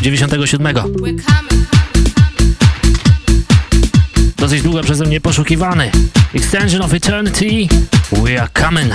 Roku 97. Dosyć długo przeze mnie poszukiwany. Extension of Eternity, We Are Coming.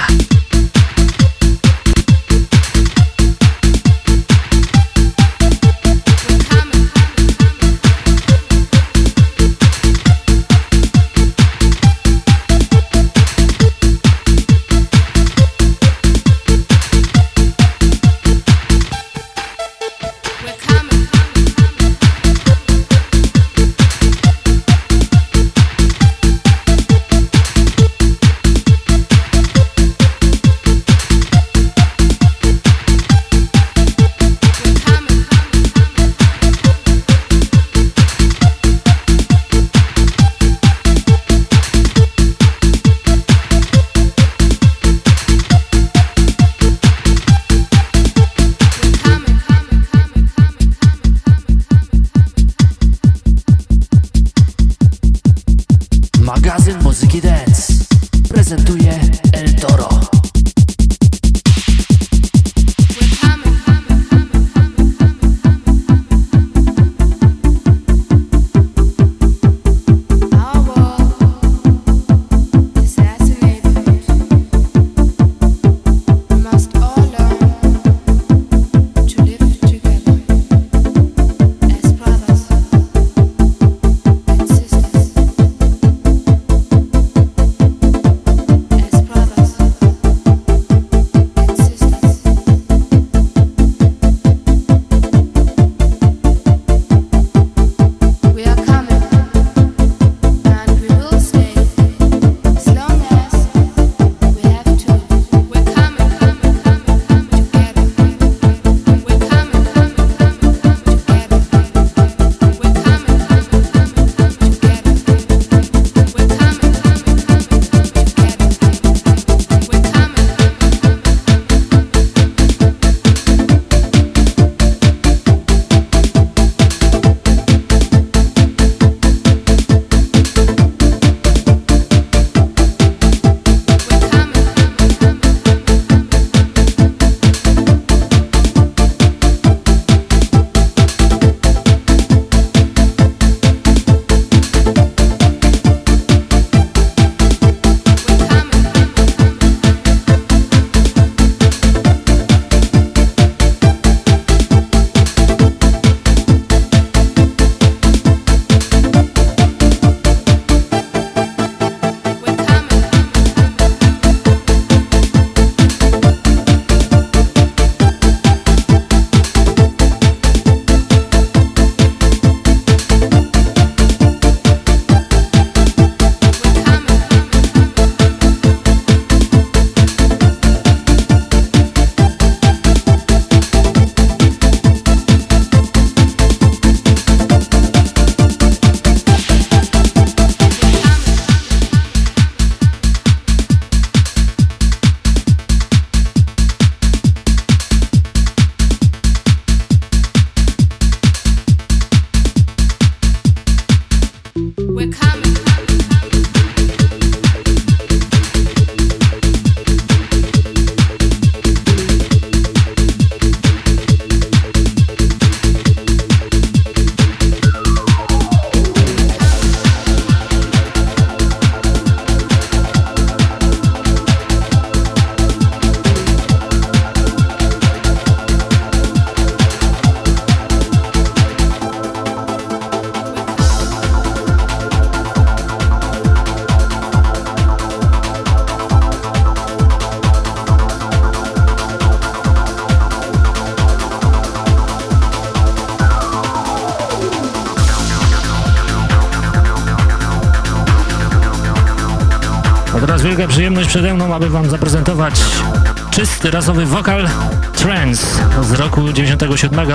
jazowy wokal Trance z roku 97.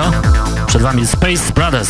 Przed Wami Space Brothers.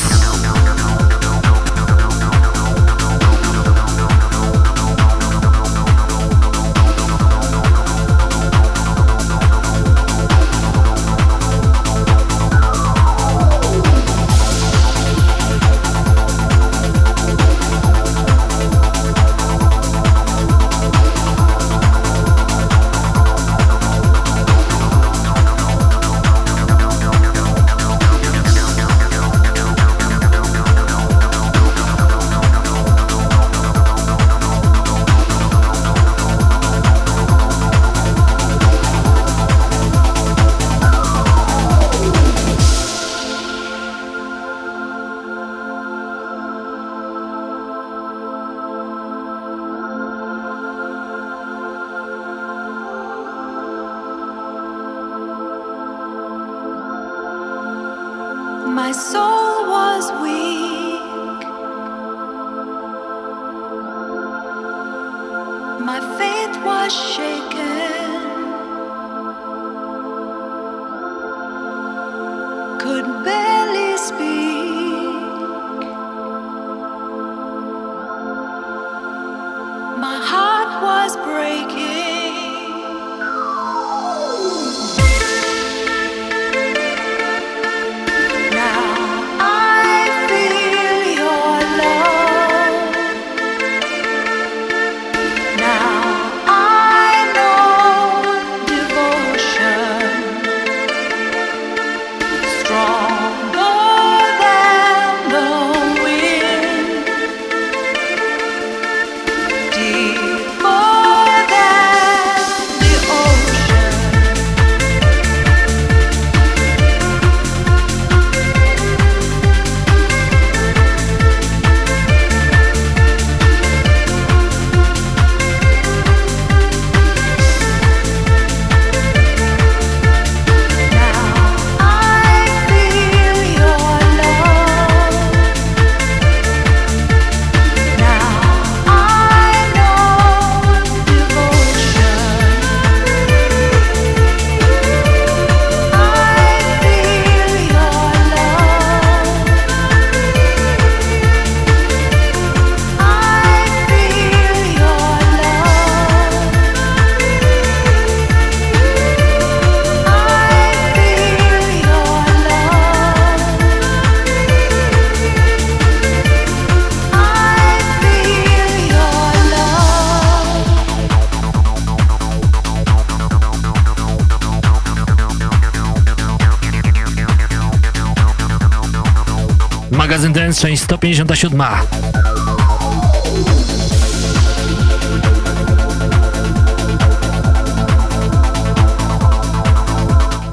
57.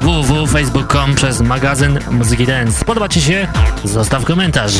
www.facebook.com przez magazyn Muzyki Dance. Podoba Ci się? Zostaw komentarz.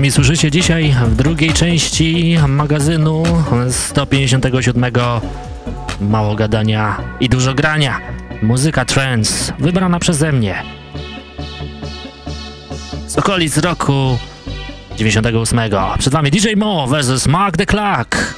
Sami słyszycie, dzisiaj w drugiej części magazynu 157 mało gadania i dużo grania. Muzyka trance, wybrana przeze mnie. Z okolic roku 98. Przed wami DJ Mo vs Mark the Clock.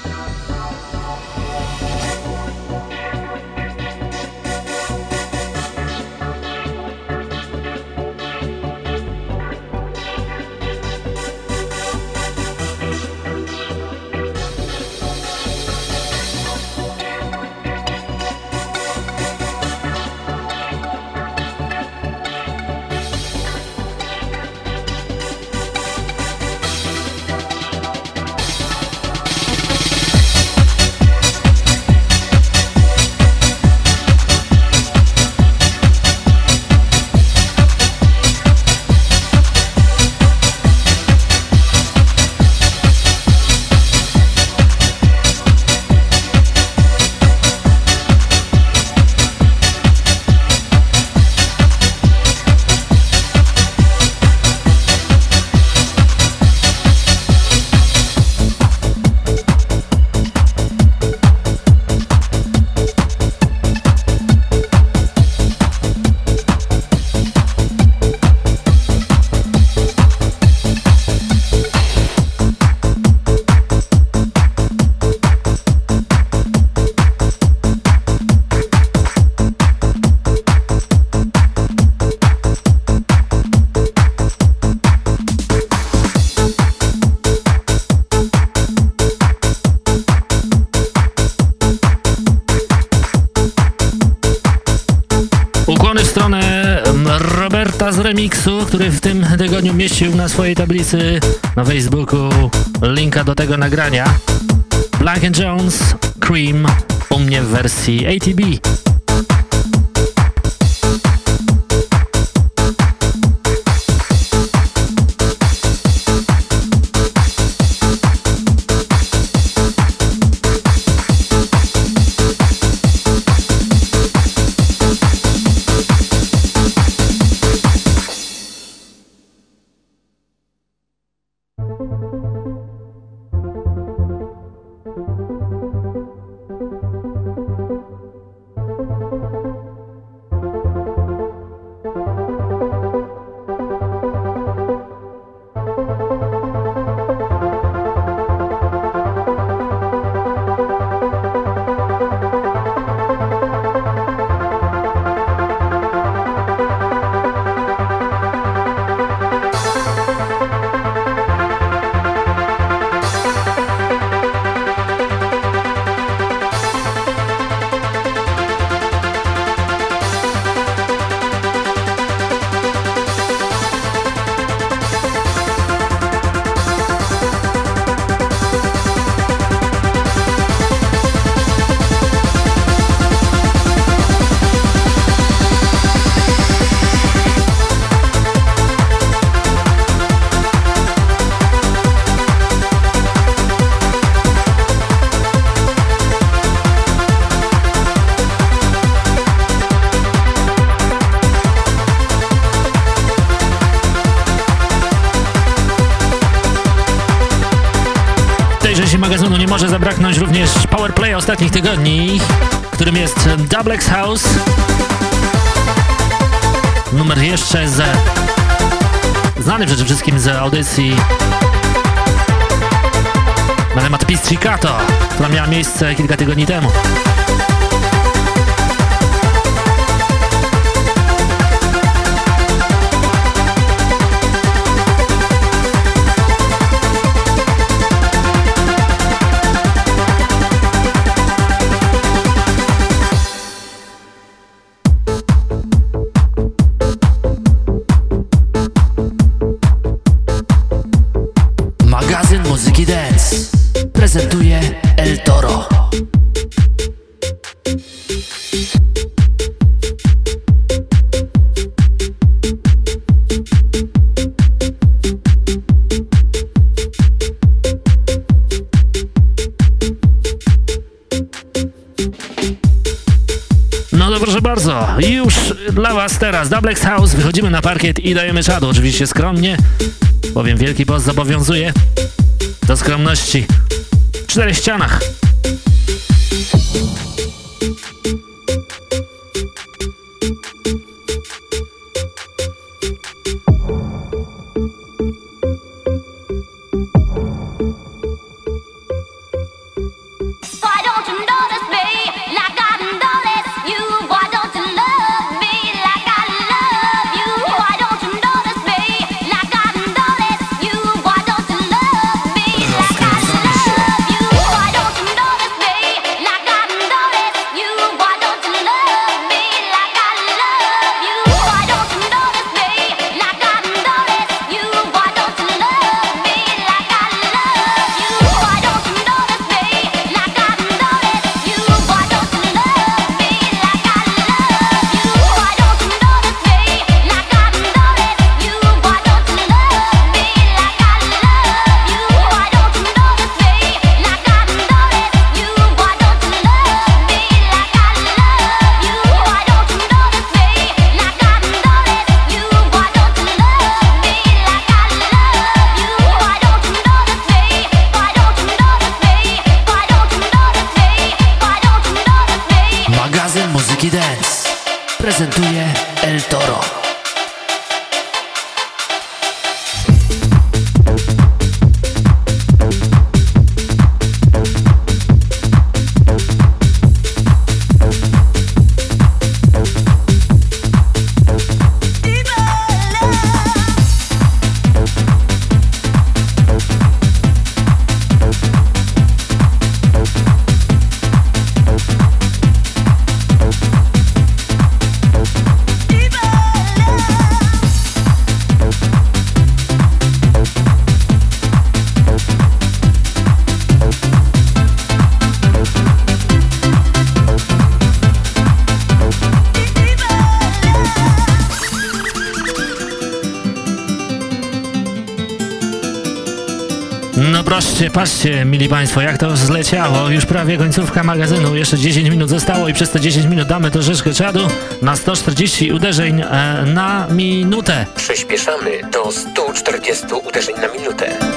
W stronę Roberta z remiksu, który w tym tygodniu mieścił na swojej tablicy na Facebooku linka do tego nagrania. Black and Jones, Cream, u mnie w wersji ATB. Jest Double X House. Numer jeszcze z... znany przede wszystkim z audycji na temat Pizzicato, która miała miejsce kilka tygodni temu. Teraz Double X House, wychodzimy na parkiet i dajemy czadu, oczywiście skromnie. bowiem Wielki Post zobowiązuje do skromności w czterech ścianach. Patrzcie, mili Państwo, jak to zleciało. Już prawie końcówka magazynu, jeszcze 10 minut zostało i przez te 10 minut damy troszeczkę czadu na 140 uderzeń e, na minutę. Przyspieszamy do 140 uderzeń na minutę.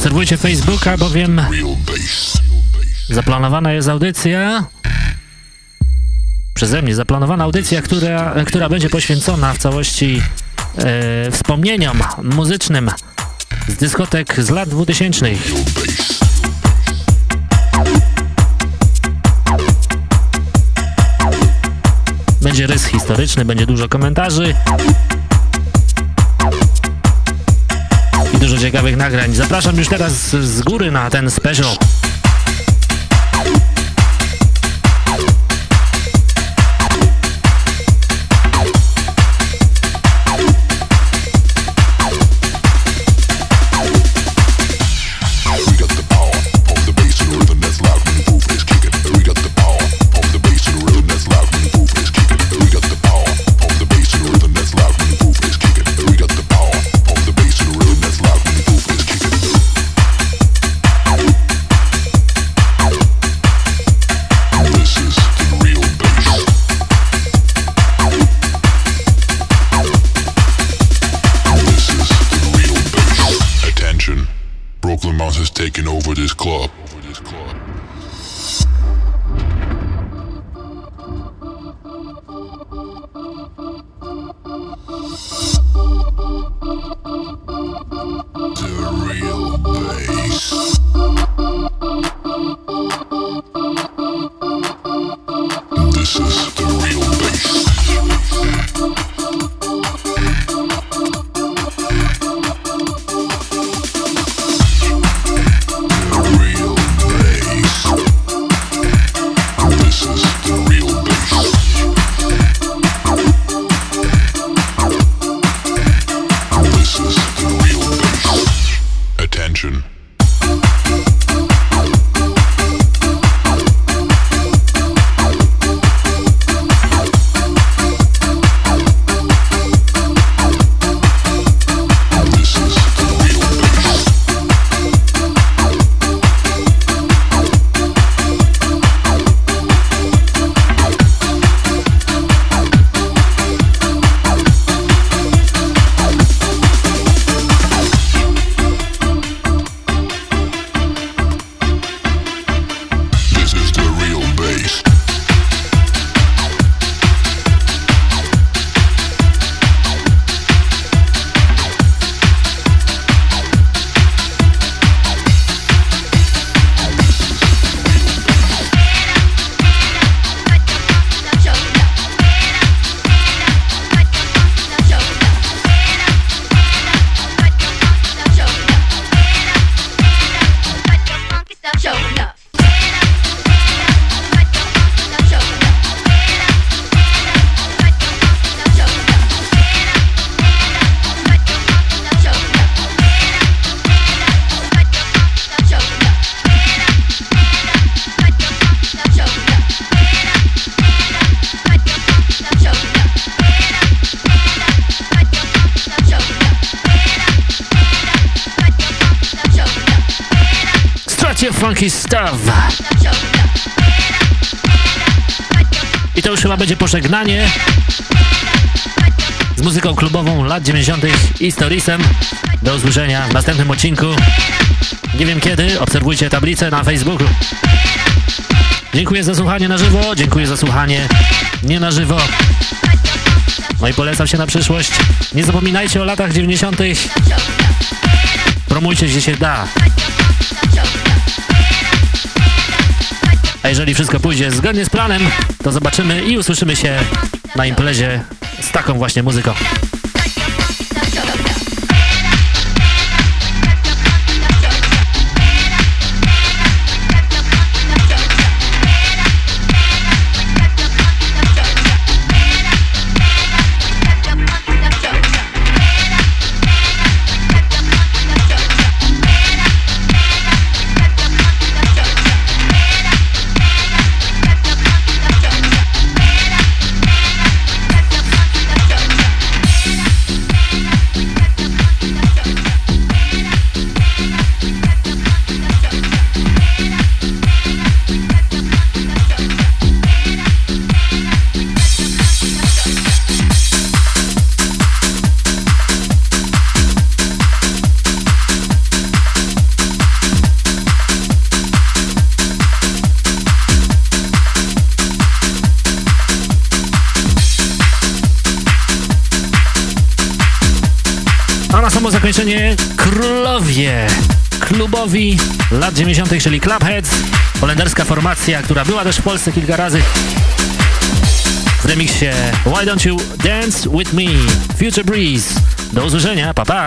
Obserwujcie Facebooka, bowiem zaplanowana jest audycja przeze mnie zaplanowana audycja, która, która będzie poświęcona w całości e, wspomnieniom muzycznym z dyskotek z lat 2000. Będzie rys historyczny, będzie dużo komentarzy. Dużo ciekawych nagrań. Zapraszam już teraz z góry na ten special. Pożegnanie z muzyką klubową lat 90. i Storiesem. Do usłyszenia w następnym odcinku. Nie wiem kiedy, obserwujcie tablicę na Facebooku. Dziękuję za słuchanie na żywo, dziękuję za słuchanie nie na żywo. No i polecam się na przyszłość. Nie zapominajcie o latach 90. Promujcie gdzie się da. A jeżeli wszystko pójdzie zgodnie z planem, to zobaczymy i usłyszymy się na imprezie z taką właśnie muzyką. Królowie klubowi lat 90., czyli Clubheads, holenderska formacja, która była też w Polsce kilka razy. W remiksie Why Don't You Dance With Me, Future Breeze. Do usłyszenia, pa pa!